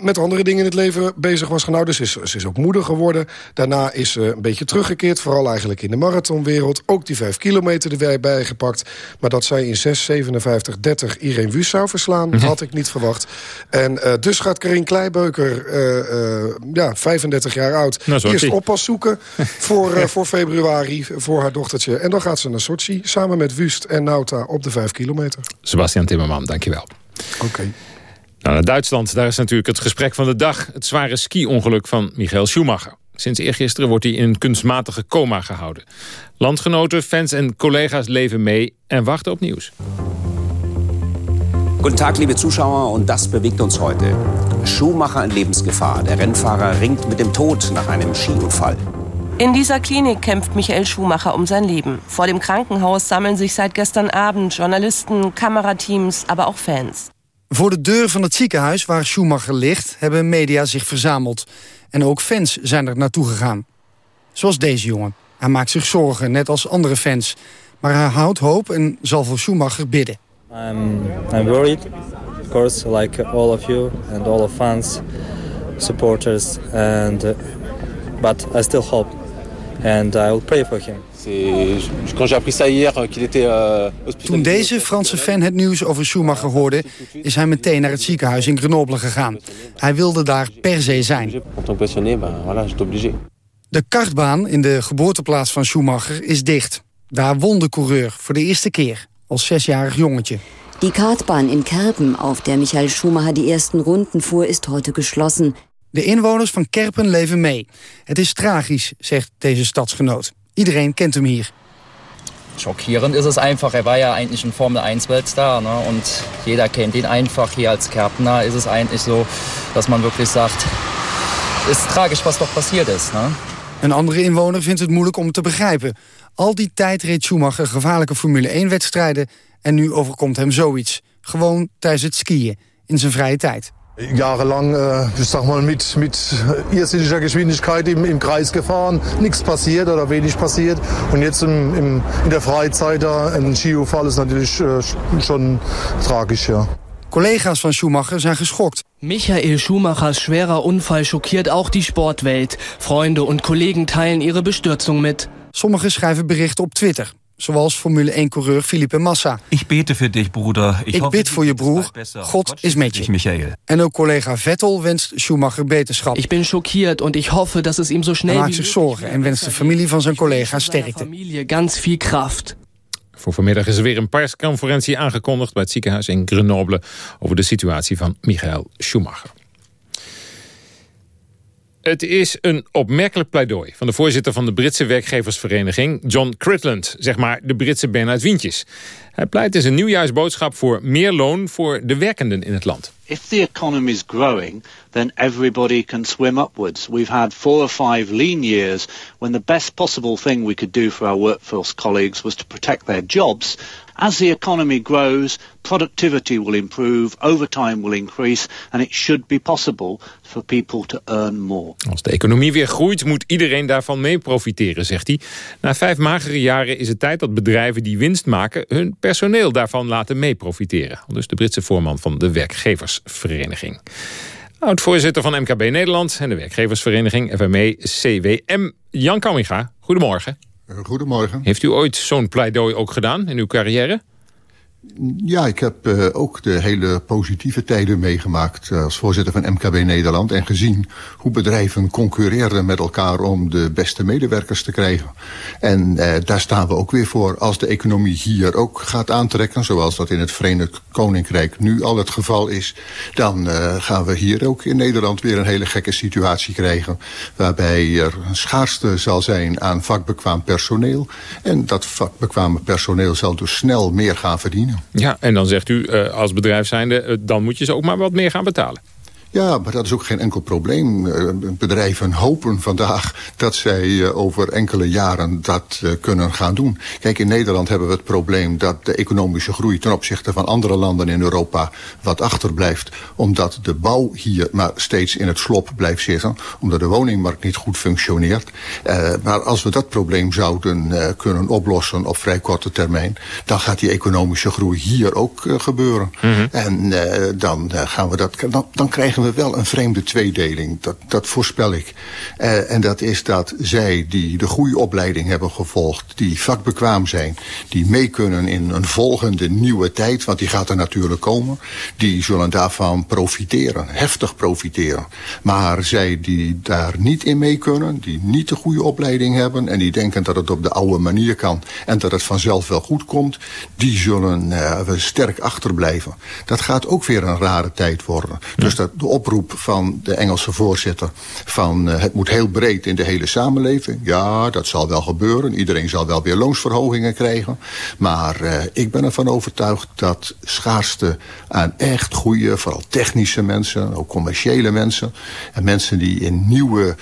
met andere dingen in het leven bezig was genomen. Dus is, ze is ook moeder geworden. Daarna is ze een beetje teruggekeerd, vooral eigenlijk in de marathonwereld. Ook die vijf kilometer erbij bijgepakt. Maar dat zij in 6, 57, 30 Irene Wüst zou verslaan, had ik niet verwacht. En dus gaat Karin Kleibeuker, ja, 35 jaar oud, nou, eerst oppas zoeken... voor, voor februari, voor haar dochtertje. En dan gaat ze naar Sochi, samen met Wust en Nauta op de 5 kilometer. Sebastian Timmerman, dankjewel. Oké. Okay. Nou, naar Duitsland, daar is natuurlijk het gesprek van de dag. Het zware ski-ongeluk van Michael Schumacher. Sinds eergisteren wordt hij in een kunstmatige coma gehouden. Landgenoten, fans en collega's leven mee en wachten op nieuws. Guten Tag, liebe Zuschauer, und das bewegt uns heute. Schumacher in Lebensgefahr. Der Rennfahrer ringt mit dem Tod nach einem Skiunfall. In dieser Klinik kämpft Michael Schumacher um sein Leben. Vor dem Krankenhaus sammeln sich seit gestern Abend Journalisten, Kamerateams, aber auch Fans. Voor de deur van het ziekenhuis waar Schumacher ligt... hebben media zich verzameld. En ook fans zijn er naartoe gegaan. Zoals deze jongen. Hij maakt zich zorgen, net als andere fans. Maar hij houdt hoop en zal voor Schumacher bidden. I'm, I'm worried, of course, like all of you and all of fans, supporters, and uh, but I still hope, and I will pray for him. Toen deze Franse fan het nieuws over Schumacher hoorde... is hij meteen naar het ziekenhuis in Grenoble gegaan. Hij wilde daar per se zijn. De kartbaan in de geboorteplaats van Schumacher is dicht. Daar won de coureur voor de eerste keer, als zesjarig jongetje. Die Kartbahn in Kerpen, auf der Michael Schumacher die ersten Runden fuhr, ist heute geschlossen. De inwoners van Kerpen leven mee. Het is tragisch, zegt deze stadsgenoot. Iedereen kent hem hier. Schockierend ist es einfach. Er war ja eigentlich ein Formel-1-Weltstar. Ne? Und jeder kennt ihn einfach. Hier als Kerpener ist es eigentlich so, dass man wirklich sagt, ist tragisch, was doch passiert ist. Ne? Een andere inwoner vindt het moeilijk om te begrijpen. Al die tijd reed Schumacher gevaarlijke Formule 1-wedstrijden... en nu overkomt hem zoiets. Gewoon tijdens het skiën, in zijn vrije tijd. Jahrelang, äh, ich sag mal, mit, mit irrsinniger Geschwindigkeit im, im Kreis gefahren, nichts passiert oder wenig passiert. Und jetzt im, im, in der Freizeit da ein Skiunfall ist natürlich äh, schon tragisch, ja. Collega's van Schumacher zijn geschokt. Michael Schumachers schwerer Unfall schockiert auch die Sportwelt. Freunde und Kollegen teilen ihre Bestürzung mit. Sommigen schrijven berichten op Twitter. Zoals Formule 1-coureur Felipe Massa. Ich bete für dich, Bruder. Ik, bid voor je broer. God is met je. Michael. En ook collega Vettel wenst Schumacher beterschap. Ich bin schockiert und ich hoffe, dass es ihm so Hij schnell maakt zich zorgen en wenst de familie van zijn collega sterkte. Familie ganz viel Kraft. Voor vanmiddag is er weer een persconferentie aangekondigd... bij het ziekenhuis in Grenoble... over de situatie van Michael Schumacher. Het is een opmerkelijk pleidooi van de voorzitter van de Britse werkgeversvereniging, John Critland, zeg maar de Britse Bernard Wientjes. Hij pleit in zijn nieuwjaarsboodschap voor meer loon voor de werkenden in het land. If the economy is growing, then everybody can swim upwards. We've had four or five lean years when the best possible thing we could do for our workforce colleagues was to protect their jobs. As the economy grows, productivity will improve, overtime will increase, and it should be possible for people to earn more. Als de economie weer groeit, moet iedereen daarvan mee profiteren, zegt hij. Na vijf magere jaren is het tijd dat bedrijven die winst maken... hun personeel daarvan laten mee profiteren. Dus de Britse voorman van de werkgeversvereniging. Oud-voorzitter van MKB Nederland en de werkgeversvereniging FME-CWM, Jan Kamminga. Goedemorgen. Goedemorgen. Heeft u ooit zo'n pleidooi ook gedaan in uw carrière? Ja, ik heb uh, ook de hele positieve tijden meegemaakt uh, als voorzitter van MKB Nederland. En gezien hoe bedrijven concurreerden met elkaar om de beste medewerkers te krijgen. En uh, daar staan we ook weer voor. Als de economie hier ook gaat aantrekken, zoals dat in het Verenigd Koninkrijk nu al het geval is. Dan gaan we hier ook in Nederland weer een hele gekke situatie krijgen. Waarbij er een schaarste zal zijn aan vakbekwaam personeel. En dat vakbekwame personeel zal dus snel meer gaan verdienen. Ja, en dan zegt u uh, als bedrijf zijnde, uh, dan moet je ze ook maar wat meer gaan betalen. Ja, maar dat is ook geen enkel probleem. Uh, bedrijven hopen vandaag dat zij uh, over enkele jaren dat uh, kunnen gaan doen. Kijk, in Nederland hebben we het probleem dat de economische groei ten opzichte van andere landen in Europa wat achterblijft. Omdat de bouw hier maar steeds in het slop blijft zitten. Omdat de woningmarkt niet goed functioneert. maar als we dat probleem zouden kunnen oplossen op vrij korte termijn, dan gaat die economische groei hier ook gebeuren. Mm -hmm. En dan gaan we dat, dan, dan krijgen we wel een vreemde tweedeling. Dat, dat voorspel ik. Uh, en dat is dat zij die de goede opleiding hebben gevolgd... die vakbekwaam zijn, die mee kunnen in een volgende nieuwe tijd... want die gaat er natuurlijk komen... die zullen daarvan profiteren, heftig profiteren. Maar zij die daar niet in mee kunnen... die niet de goede opleiding hebben... en die denken dat het op de oude manier kan... en dat het vanzelf wel goed komt... die zullen uh, sterk achterblijven. Dat gaat ook weer een rare tijd worden. Ja. Dus dat oproep van de Engelse voorzitter... van uh, het moet heel breed in de hele samenleving. Ja, dat zal wel gebeuren. Iedereen zal wel weer loonsverhogingen krijgen. Maar uh, ik ben ervan overtuigd dat schaarste aan echt goede... vooral technische mensen, ook commerciële mensen... en mensen die in nieuwe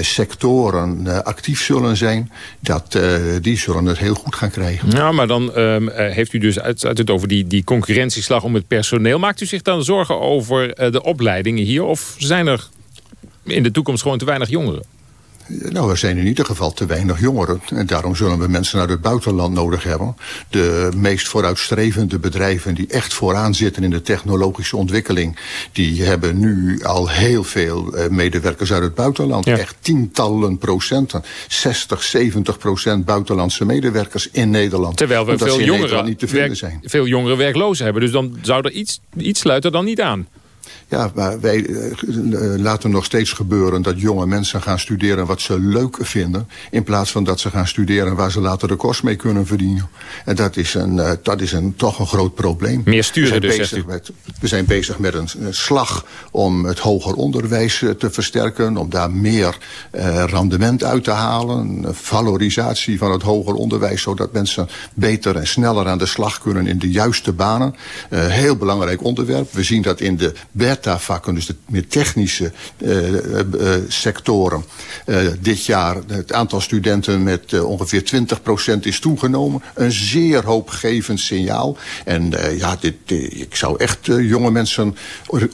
sectoren uh, actief zullen zijn... Dat, uh, die zullen het heel goed gaan krijgen. Ja, maar dan um, heeft u dus uit, uit het over die, die concurrentieslag om het personeel. Maakt u zich dan zorgen over de opleidingen hier? Of zijn er in de toekomst gewoon te weinig jongeren? Nou, er zijn in ieder geval te weinig jongeren. En daarom zullen we mensen uit het buitenland nodig hebben. De meest vooruitstrevende bedrijven die echt vooraan zitten in de technologische ontwikkeling... die hebben nu al heel veel uh, medewerkers uit het buitenland. Ja. Echt tientallen procenten. 60, 70 procent buitenlandse medewerkers in Nederland. Terwijl we veel jongeren, niet te vinden zijn. veel jongeren werklozen hebben. Dus dan zou er iets, iets sluit er dan niet aan. Ja, maar wij uh, laten nog steeds gebeuren dat jonge mensen gaan studeren wat ze leuk vinden. In plaats van dat ze gaan studeren waar ze later de kost mee kunnen verdienen. En dat is, een, uh, dat is een, toch een groot probleem. Meer sturen dus, bezig met, We zijn bezig met een, een slag om het hoger onderwijs te versterken. Om daar meer rendement uit te halen. Valorisatie van het hoger onderwijs. Zodat mensen beter en sneller aan de slag kunnen in de juiste banen. heel belangrijk onderwerp. We zien dat in de bed beta-vakken, dus de meer technische eh, eh, eh, sectoren, dit jaar het aantal studenten met ongeveer 20% is toegenomen. Een zeer hoopgevend signaal. En ja, dit, ik zou echt jonge mensen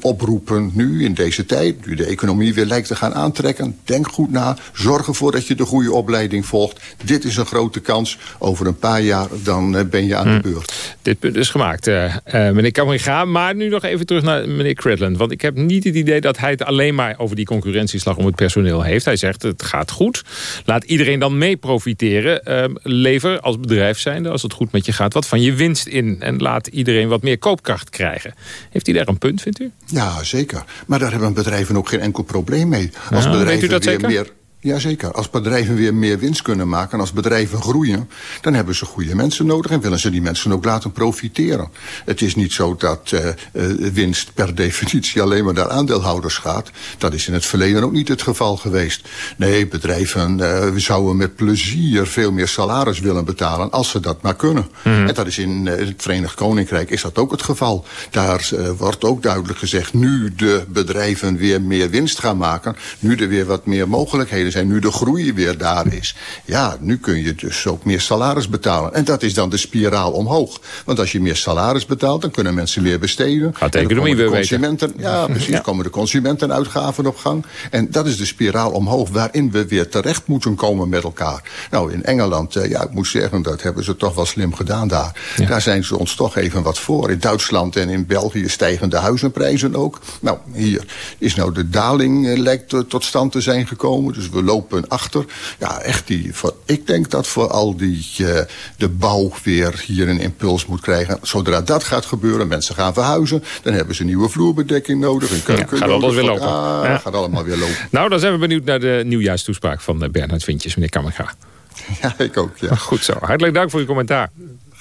oproepen nu in deze tijd, nu de economie weer lijkt te gaan aantrekken. Denk goed na, zorg ervoor dat je de goede opleiding volgt. Dit is een grote kans. Over een paar jaar dan ben je aan de beurt. Dit punt is gemaakt, eh, meneer Kameringa. Maar nu nog even terug naar meneer Want ik heb niet het idee dat hij het alleen maar over die concurrentieslag om het personeel heeft. Hij zegt het gaat goed. Laat iedereen dan mee profiteren. Eh, lever als bedrijf zijnde, als het goed met je gaat, wat van je winst in. En laat iedereen wat meer koopkracht krijgen. Heeft hij daar een punt, vindt u? Ja, zeker. Maar daar hebben bedrijven ook geen enkel probleem mee. Als Ja, bedrijven weet u dat weer zeker? meer. Jazeker. Als bedrijven weer meer winst kunnen maken... en als bedrijven groeien, dan hebben ze goede mensen nodig... en willen ze die mensen ook laten profiteren. Het is niet zo dat eh, eh, winst per definitie alleen maar naar aandeelhouders gaat. Dat is in het verleden ook niet het geval geweest. Nee, bedrijven eh, zouden met plezier veel meer salaris willen betalen... als ze dat maar kunnen. En dat is in het Verenigd Koninkrijk is dat ook het geval. Daar wordt ook duidelijk gezegd... nu de bedrijven weer meer winst gaan maken... nu er weer wat meer mogelijkheden zijn... nu de groei weer daar is... ja, nu kun je dus ook meer salaris betalen. En dat is dan de spiraal omhoog. Want als je meer salaris betaalt... dan kunnen mensen meer besteden. Gaat de En economie weer consumenten, Ja, precies. komen de consumentenuitgaven op gang. En dat is de spiraal omhoog... waarin we weer terecht moeten komen met elkaar. Nou, in Engeland, eh, ja, ik moet zeggen... dat hebben ze toch wel slim gedaan daar. Daar zijn ze ons toch even wat voor. In Duitsland en in België stijgen de huizenprijzen ook. Nou, hier is nou de daling eh, lijkt eh, tot stand te zijn gekomen. Dus we lopen achter. Ja, echt die... Voor, ik denk dat vooral die, eh, de bouw weer hier een impuls moet krijgen. Zodra dat gaat gebeuren, mensen gaan verhuizen... dan hebben ze nieuwe vloerbedekking nodig, een keuken gaat nodig. alles weer lopen. Ah, Ja. gaat allemaal weer lopen. Nou, dan zijn we benieuwd naar de nieuwjaarstoespraak van eh, Bernhard Vintjes, meneer Kameringa. Ja, ik ook, ja. Goed zo. Hartelijk dank voor uw commentaar.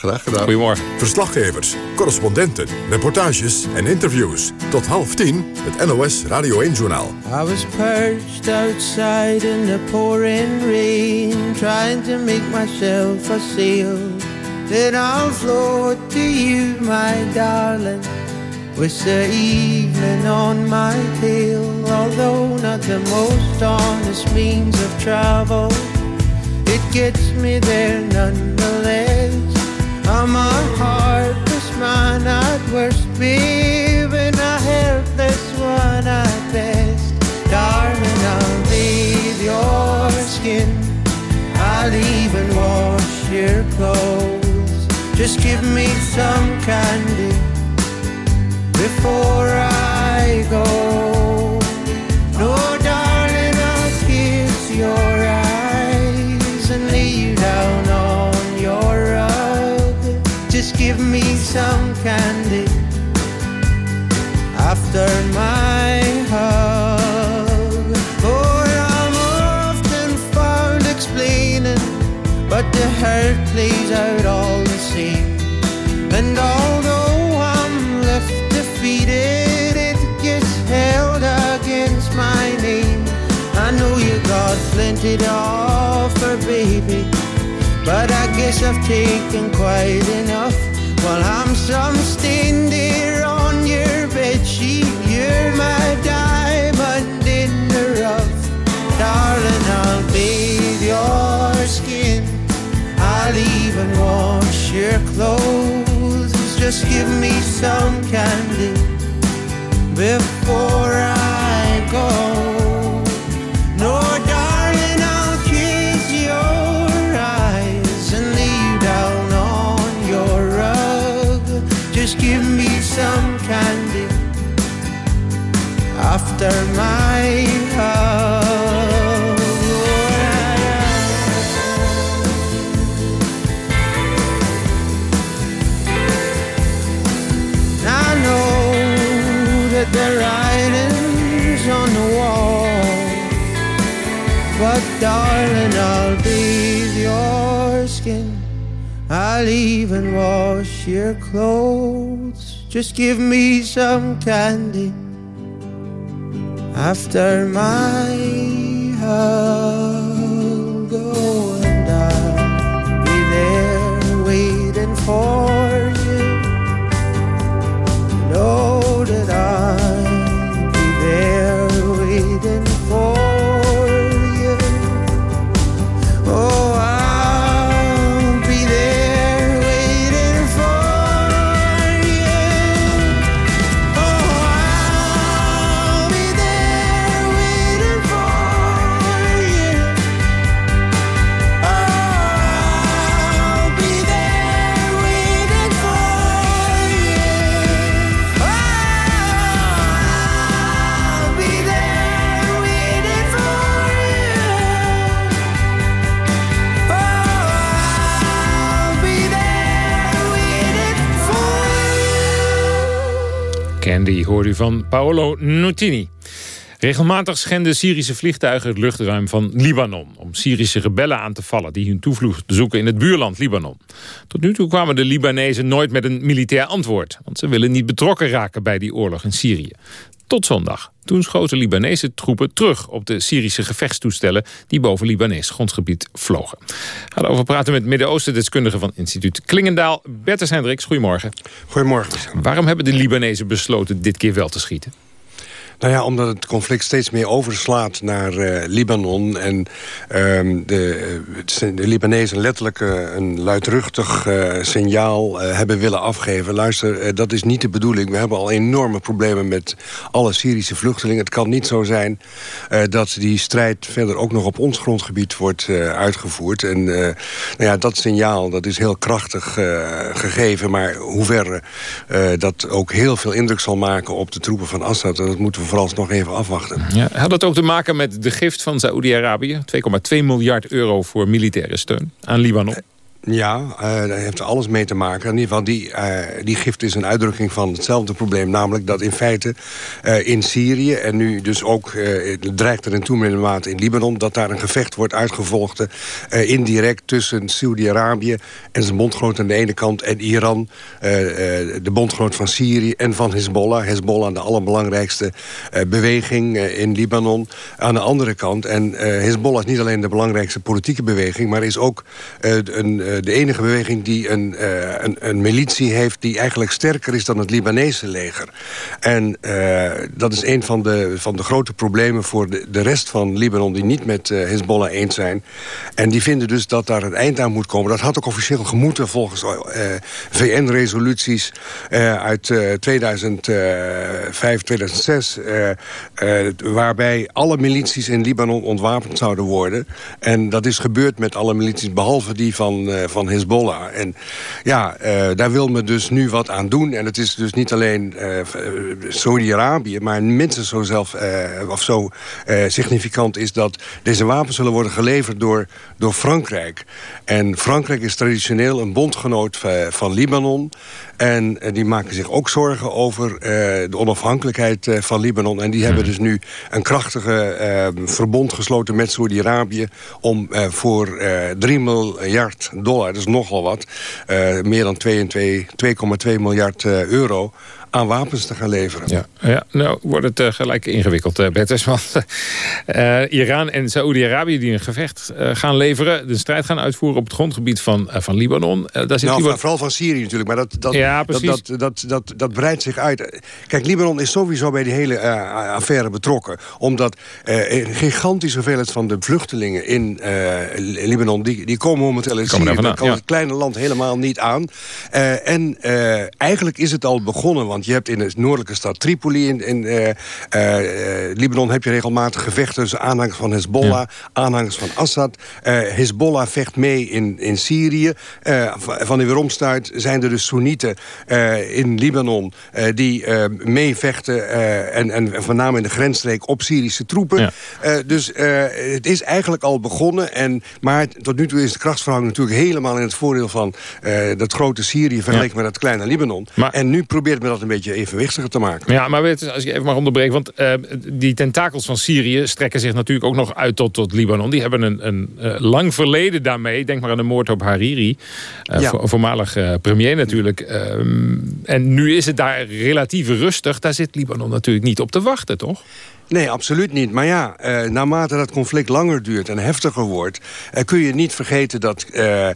Graag gedaan. Goedemorgen. Verslaggevers, correspondenten, reportages en interviews. Tot half tien het NOS Radio 1-journaal. I was perched outside in the pouring rain, trying to make myself a sail. Then I'll float to you, my darling, with the evening on my tail. Although not the most honest means of travel, it gets me there nonetheless. I'm a heartless man at worst, and a helpless one at best. Darling, I'll bathe your skin. I'll even wash your clothes. Just give me some candy before I go. Give me some candy after my hug. Oh, I'm often found explaining, but the hurt plays out all the same. And although I'm left defeated, it gets held against my name. I know you got plenty to offer, baby, but I guess I've taken quite enough. While I'm some there on your bedsheet, you're my diamond in the rough. Darling, I'll bathe your skin. I'll even wash your clothes. Just give me some candy before I go. After my hug. I know that the writing's on the wall, but darling, I'll bathe your skin. I'll even wash your clothes. Just give me some candy after my. Oh, and I'll be there waiting for you. Know that I'm Candy hoorde u van Paolo Nutini. Regelmatig schenden Syrische vliegtuigen het luchtruim van Libanon... om Syrische rebellen aan te vallen die hun toevlucht zoeken in het buurland Libanon. Tot nu toe kwamen de Libanezen nooit met een militair antwoord... want ze willen niet betrokken raken bij die oorlog in Syrië. Tot zondag. Toen schoten Libanese troepen terug op de Syrische gevechtstoestellen... die boven Libanees grondgebied vlogen. We gaan erover praten met Midden-Oosten-deskundige van instituut Klingendaal. Bertus Hendricks, goedemorgen. Goedemorgen. Waarom hebben de Libanezen besloten dit keer wel te schieten? Nou ja, omdat het conflict steeds meer overslaat naar uh, Libanon... en um, de, de Libanezen letterlijk uh, een luidruchtig signaal hebben willen afgeven. Luister, dat is niet de bedoeling. We hebben al enorme problemen met alle Syrische vluchtelingen. Het kan niet zo zijn dat die strijd verder ook nog op ons grondgebied wordt uitgevoerd. En nou ja, dat signaal dat is heel krachtig gegeven. Maar hoeverre dat ook heel veel indruk zal maken op de troepen van Assad... dat moeten we vooralsnog even afwachten. Ja, had dat ook te maken met de gift van Saoedi-Arabië? 2,2 miljard euro voor militaire steun aan Libanon? Ja, uh, daar heeft alles mee te maken. In ieder geval, die, uh, die gift is een uitdrukking van hetzelfde probleem. Namelijk dat in feite uh, in Syrië en nu dus ook dreigt er in toenemende mate in Libanon... dat daar een gevecht wordt uitgevolgd indirect tussen Saudi-Arabië... en zijn bondgenoot aan de ene kant en Iran, de bondgenoot van Syrië... en van Hezbollah. Hezbollah, de allerbelangrijkste beweging in Libanon, aan de andere kant. En Hezbollah is niet alleen de belangrijkste politieke beweging... maar is ook een eh, de enige beweging die een, uh, een, een, militie heeft... die eigenlijk sterker is dan het Libanese leger. En uh, dat is een van de, van de grote problemen voor de, de rest van Libanon... die niet met Hezbollah eens zijn. En die vinden dus dat daar een eind aan moet komen. Dat had ook officieel gemoeten volgens VN-resoluties... uit 2005, 2006... waarbij alle milities in Libanon ontwapend zouden worden. En dat is gebeurd met alle milities... behalve die van van Hezbollah. En ja, uh, daar wil men dus nu wat aan doen. En het is dus niet alleen uh, Saudi-Arabië... maar minstens zo, zelf, of zo significant is dat deze wapens zullen worden geleverd door, door Frankrijk. En Frankrijk is traditioneel een bondgenoot van Libanon. En die maken zich ook zorgen over de onafhankelijkheid van Libanon. En die hebben hmm. dus nu een krachtige verbond gesloten met Saudi-Arabië... om voor 3 miljard dollar, dat is nogal wat. Meer dan 2,2 miljard euro aan wapens te gaan leveren. Ja, ja nou wordt het uh, gelijk ingewikkeld, uh, Bertus. Want uh, Iran en Saoedi-Arabië die een gevecht gaan leveren... de strijd gaan uitvoeren op het grondgebied van, van Libanon. daar zit nou, Libanon... Vooral van Syrië natuurlijk, maar dat, dat, ja, dat, dat, dat, dat, dat, breidt zich uit. Kijk, Libanon is sowieso bij die hele affaire betrokken. Omdat een gigantische hoeveelheid van de vluchtelingen in Libanon... Die, die komen momenteel in Syrië. Kan het kleine land helemaal niet aan. en eigenlijk is het al begonnen, want je hebt in de noordelijke stad Tripoli... in, in uh, uh, Libanon heb je regelmatig gevechten tussen aanhangers van Hezbollah... aanhangers van Assad. Hezbollah vecht mee in, in Syrië. van die weeromstuit zijn er dus Soenieten in Libanon... die meevechten en, en name in de grensstreek op Syrische troepen. dus het is eigenlijk al begonnen. En, maar tot nu toe is de krachtsverhouding natuurlijk helemaal in het voordeel van... dat grote Syrië vergeleken met het kleine Libanon. En nu probeert men dat een beetje beetje evenwichtiger te maken. Ja, maar weet, als je even mag onderbreken... want uh, die tentakels van Syrië strekken zich natuurlijk ook nog uit tot, tot Libanon. Die hebben een, een uh, lang verleden daarmee. Denk maar aan de moord op Hariri. Uh, ja. voormalig premier natuurlijk. Ehm, en nu is het daar relatief rustig. Daar zit Libanon natuurlijk niet op te wachten, toch? Nee, absoluut niet. Maar ja, uh, naarmate dat conflict langer duurt en heftiger wordt... Uh, kun je niet vergeten dat uh,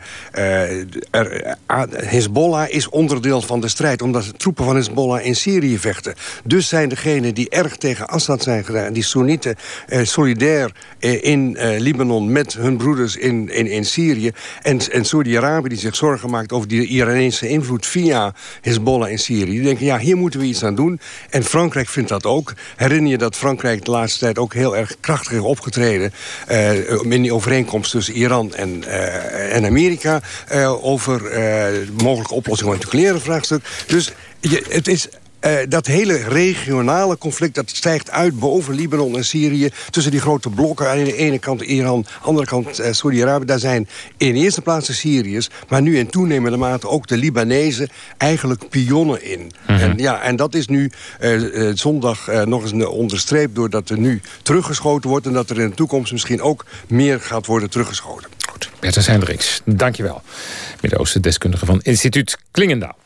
er, Hezbollah is onderdeel van de strijd... omdat de troepen van Hezbollah in Syrië vechten. Dus zijn degenen die erg tegen Assad zijn gedaan... die Soenieten solidair in Libanon met hun broeders in, in, in Syrië... en, en Saudi-Arabië die zich zorgen maakt over die Iranese invloed... via Hezbollah in Syrië. Die denken, ja, hier moeten we iets aan doen. En Frankrijk vindt dat ook. Herinner je dat Frankrijk Frankrijk de laatste tijd ook heel erg krachtig opgetreden... Uh, in die overeenkomst tussen Iran en, uh, en Amerika... Uh, over mogelijke oplossing van het nucleaire vraagstuk. Dus het is uh, dat hele regionale conflict... dat stijgt uit boven Libanon en Syrië... tussen die grote blokken. Aan de ene kant Iran, aan de andere kant uh, Saudi-Arabië. Daar zijn in eerste plaats de Syriërs... maar nu in toenemende mate ook de Libanezen... eigenlijk pionnen in. Mm -hmm. en, ja, en dat is nu uh, zondag nog eens onderstreept... doordat er nu teruggeschoten wordt... en dat er in de toekomst misschien ook meer gaat worden teruggeschoten. Goed, Bertha Hendricks, dankjewel. Midden-Oosten deskundige van instituut Klingendaal.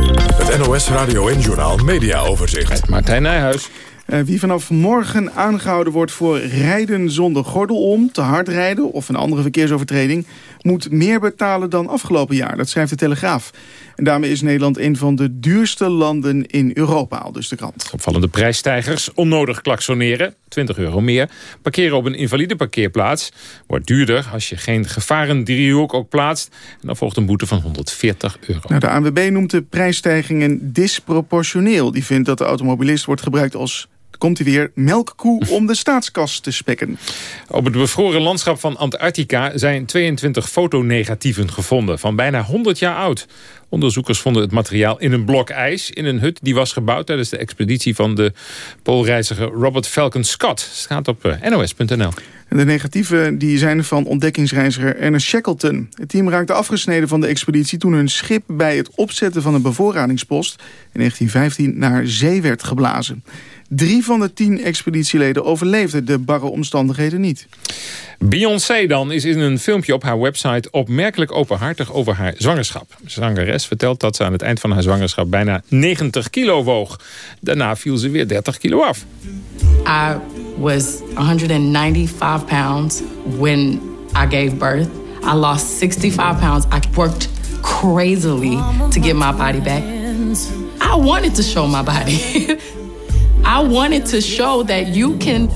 Het NOS Radio en Journal Media Overzicht. Martijn Nijhuis. Uh, wie vanaf morgen aangehouden wordt voor rijden zonder gordel om, te hard rijden of een andere verkeersovertreding, moet meer betalen dan afgelopen jaar. Dat schrijft de Telegraaf. En daarmee is Nederland een van de duurste landen in Europa, al dus de krant. Opvallende prijsstijgers, onnodig klaksoneren, 20 euro meer. Parkeren op een invalide parkeerplaats wordt duurder als je geen gevarendriehoek ook plaatst. En dan volgt een boete van 140 euro. Nou, de ANWB noemt de prijsstijgingen disproportioneel. Die vindt dat de automobilist wordt gebruikt als komt hij weer, melkkoe om de staatskas te spekken. Op het bevroren landschap van Antarctica zijn 22 fotonegatieven gevonden... van bijna 100 jaar oud. Onderzoekers vonden het materiaal in een blok ijs... in een hut die was gebouwd tijdens de expeditie van de poolreiziger Robert Falcon Scott. Staat op eh, nos.nl. De negatieven die zijn van ontdekkingsreiziger Ernest Shackleton. Het team raakte afgesneden van de expeditie... toen hun schip bij het opzetten van een bevoorradingspost... in 1915 naar zee werd geblazen. Drie van de tien expeditieleden overleefden de barre omstandigheden niet. Beyoncé dan is in een filmpje op haar website opmerkelijk openhartig over haar zwangerschap. De zangeres vertelt dat ze aan het eind van haar zwangerschap bijna 90 kilo woog. Daarna viel ze weer 30 kilo af. I was 195 pounds when I gave birth. I lost 65 pounds. I worked crazily to get my body back. I wanted to show my body. I wanted to show that you can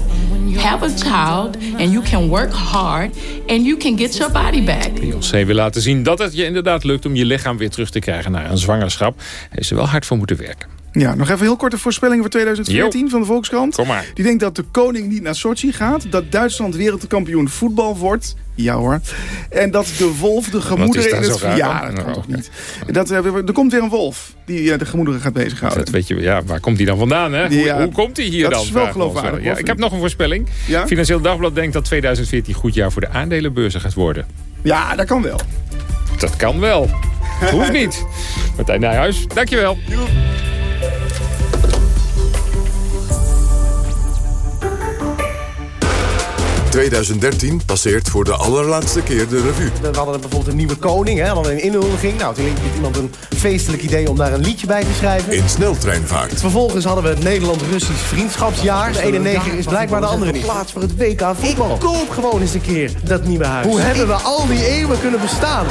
have a child and you can work hard and you can get your body back. Beyoncé wil laten zien dat het je inderdaad lukt om je lichaam weer terug te krijgen naar een zwangerschap. Hij heeft er wel hard voor moeten werken. Ja, nog even heel korte voorspelling voor 2014 van de Volkskrant. Kom maar. Die denkt dat de koning niet naar Sochi gaat. Dat Duitsland wereldkampioen voetbal wordt. Ja hoor. En dat de wolf de gemoederen in het... Ja, dat kan toch niet. Dat, uh, er komt weer een wolf die uh, de gemoederen gaat bezighouden. Dat weet je, ja, waar komt die dan vandaan? Hè? Hoe, hoe, komt hij hier dat dan? Dat is wel geloofwaardig. Ja, ik heb nog een voorspelling. Ja? Financieel Dagblad denkt dat 2014 goed jaar voor de aandelenbeurzen gaat worden. Ja, dat kan wel. Dat kan wel. Hoeft niet. Martijn Nijhuis, dankjewel. Joep. 2013 passeert voor de allerlaatste keer de revue. We hadden bijvoorbeeld een nieuwe koning, hè, hadden een inhuldiging. Nou, toen had iemand een feestelijk idee om daar een liedje bij te schrijven. In sneltreinvaart. Vervolgens hadden we het Nederland-Russisch vriendschapsjaar. De ene neger is blijkbaar de andere niet. Plaats voor het WK voetbal. Ik koop gewoon eens een keer dat nieuwe huis. Hoe hebben we al die eeuwen kunnen bestaan?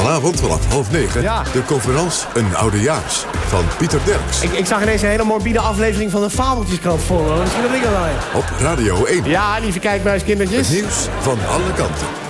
Vanavond vanaf half negen ja. de conferentie Een Oudejaars van Pieter Derks. Ik, ik zag ineens een hele morbide aflevering van de Fabeltjeskrant voor me. Misschien dat ik dat Op Radio 1. Ja, lieve kijkbuiskindertjes. Het nieuws van alle kanten.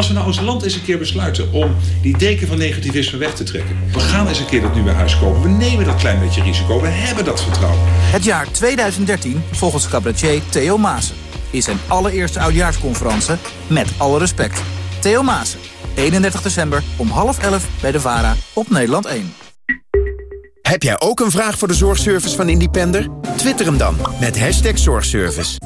Als we nou als land eens een keer besluiten om die deken van negativisme weg te trekken. We gaan eens een keer dat nieuwe huis kopen. We nemen dat klein beetje risico. We hebben dat vertrouwen. Het jaar 2013, volgens cabaretier Theo Maassen, is zijn allereerste oudjaarsconferentie met alle respect. Theo Maassen, 31 december om half elf bij de VARA op Nederland 1. Heb jij ook een vraag voor de zorgservice van Independer? Twitter hem dan met hashtag zorgservice.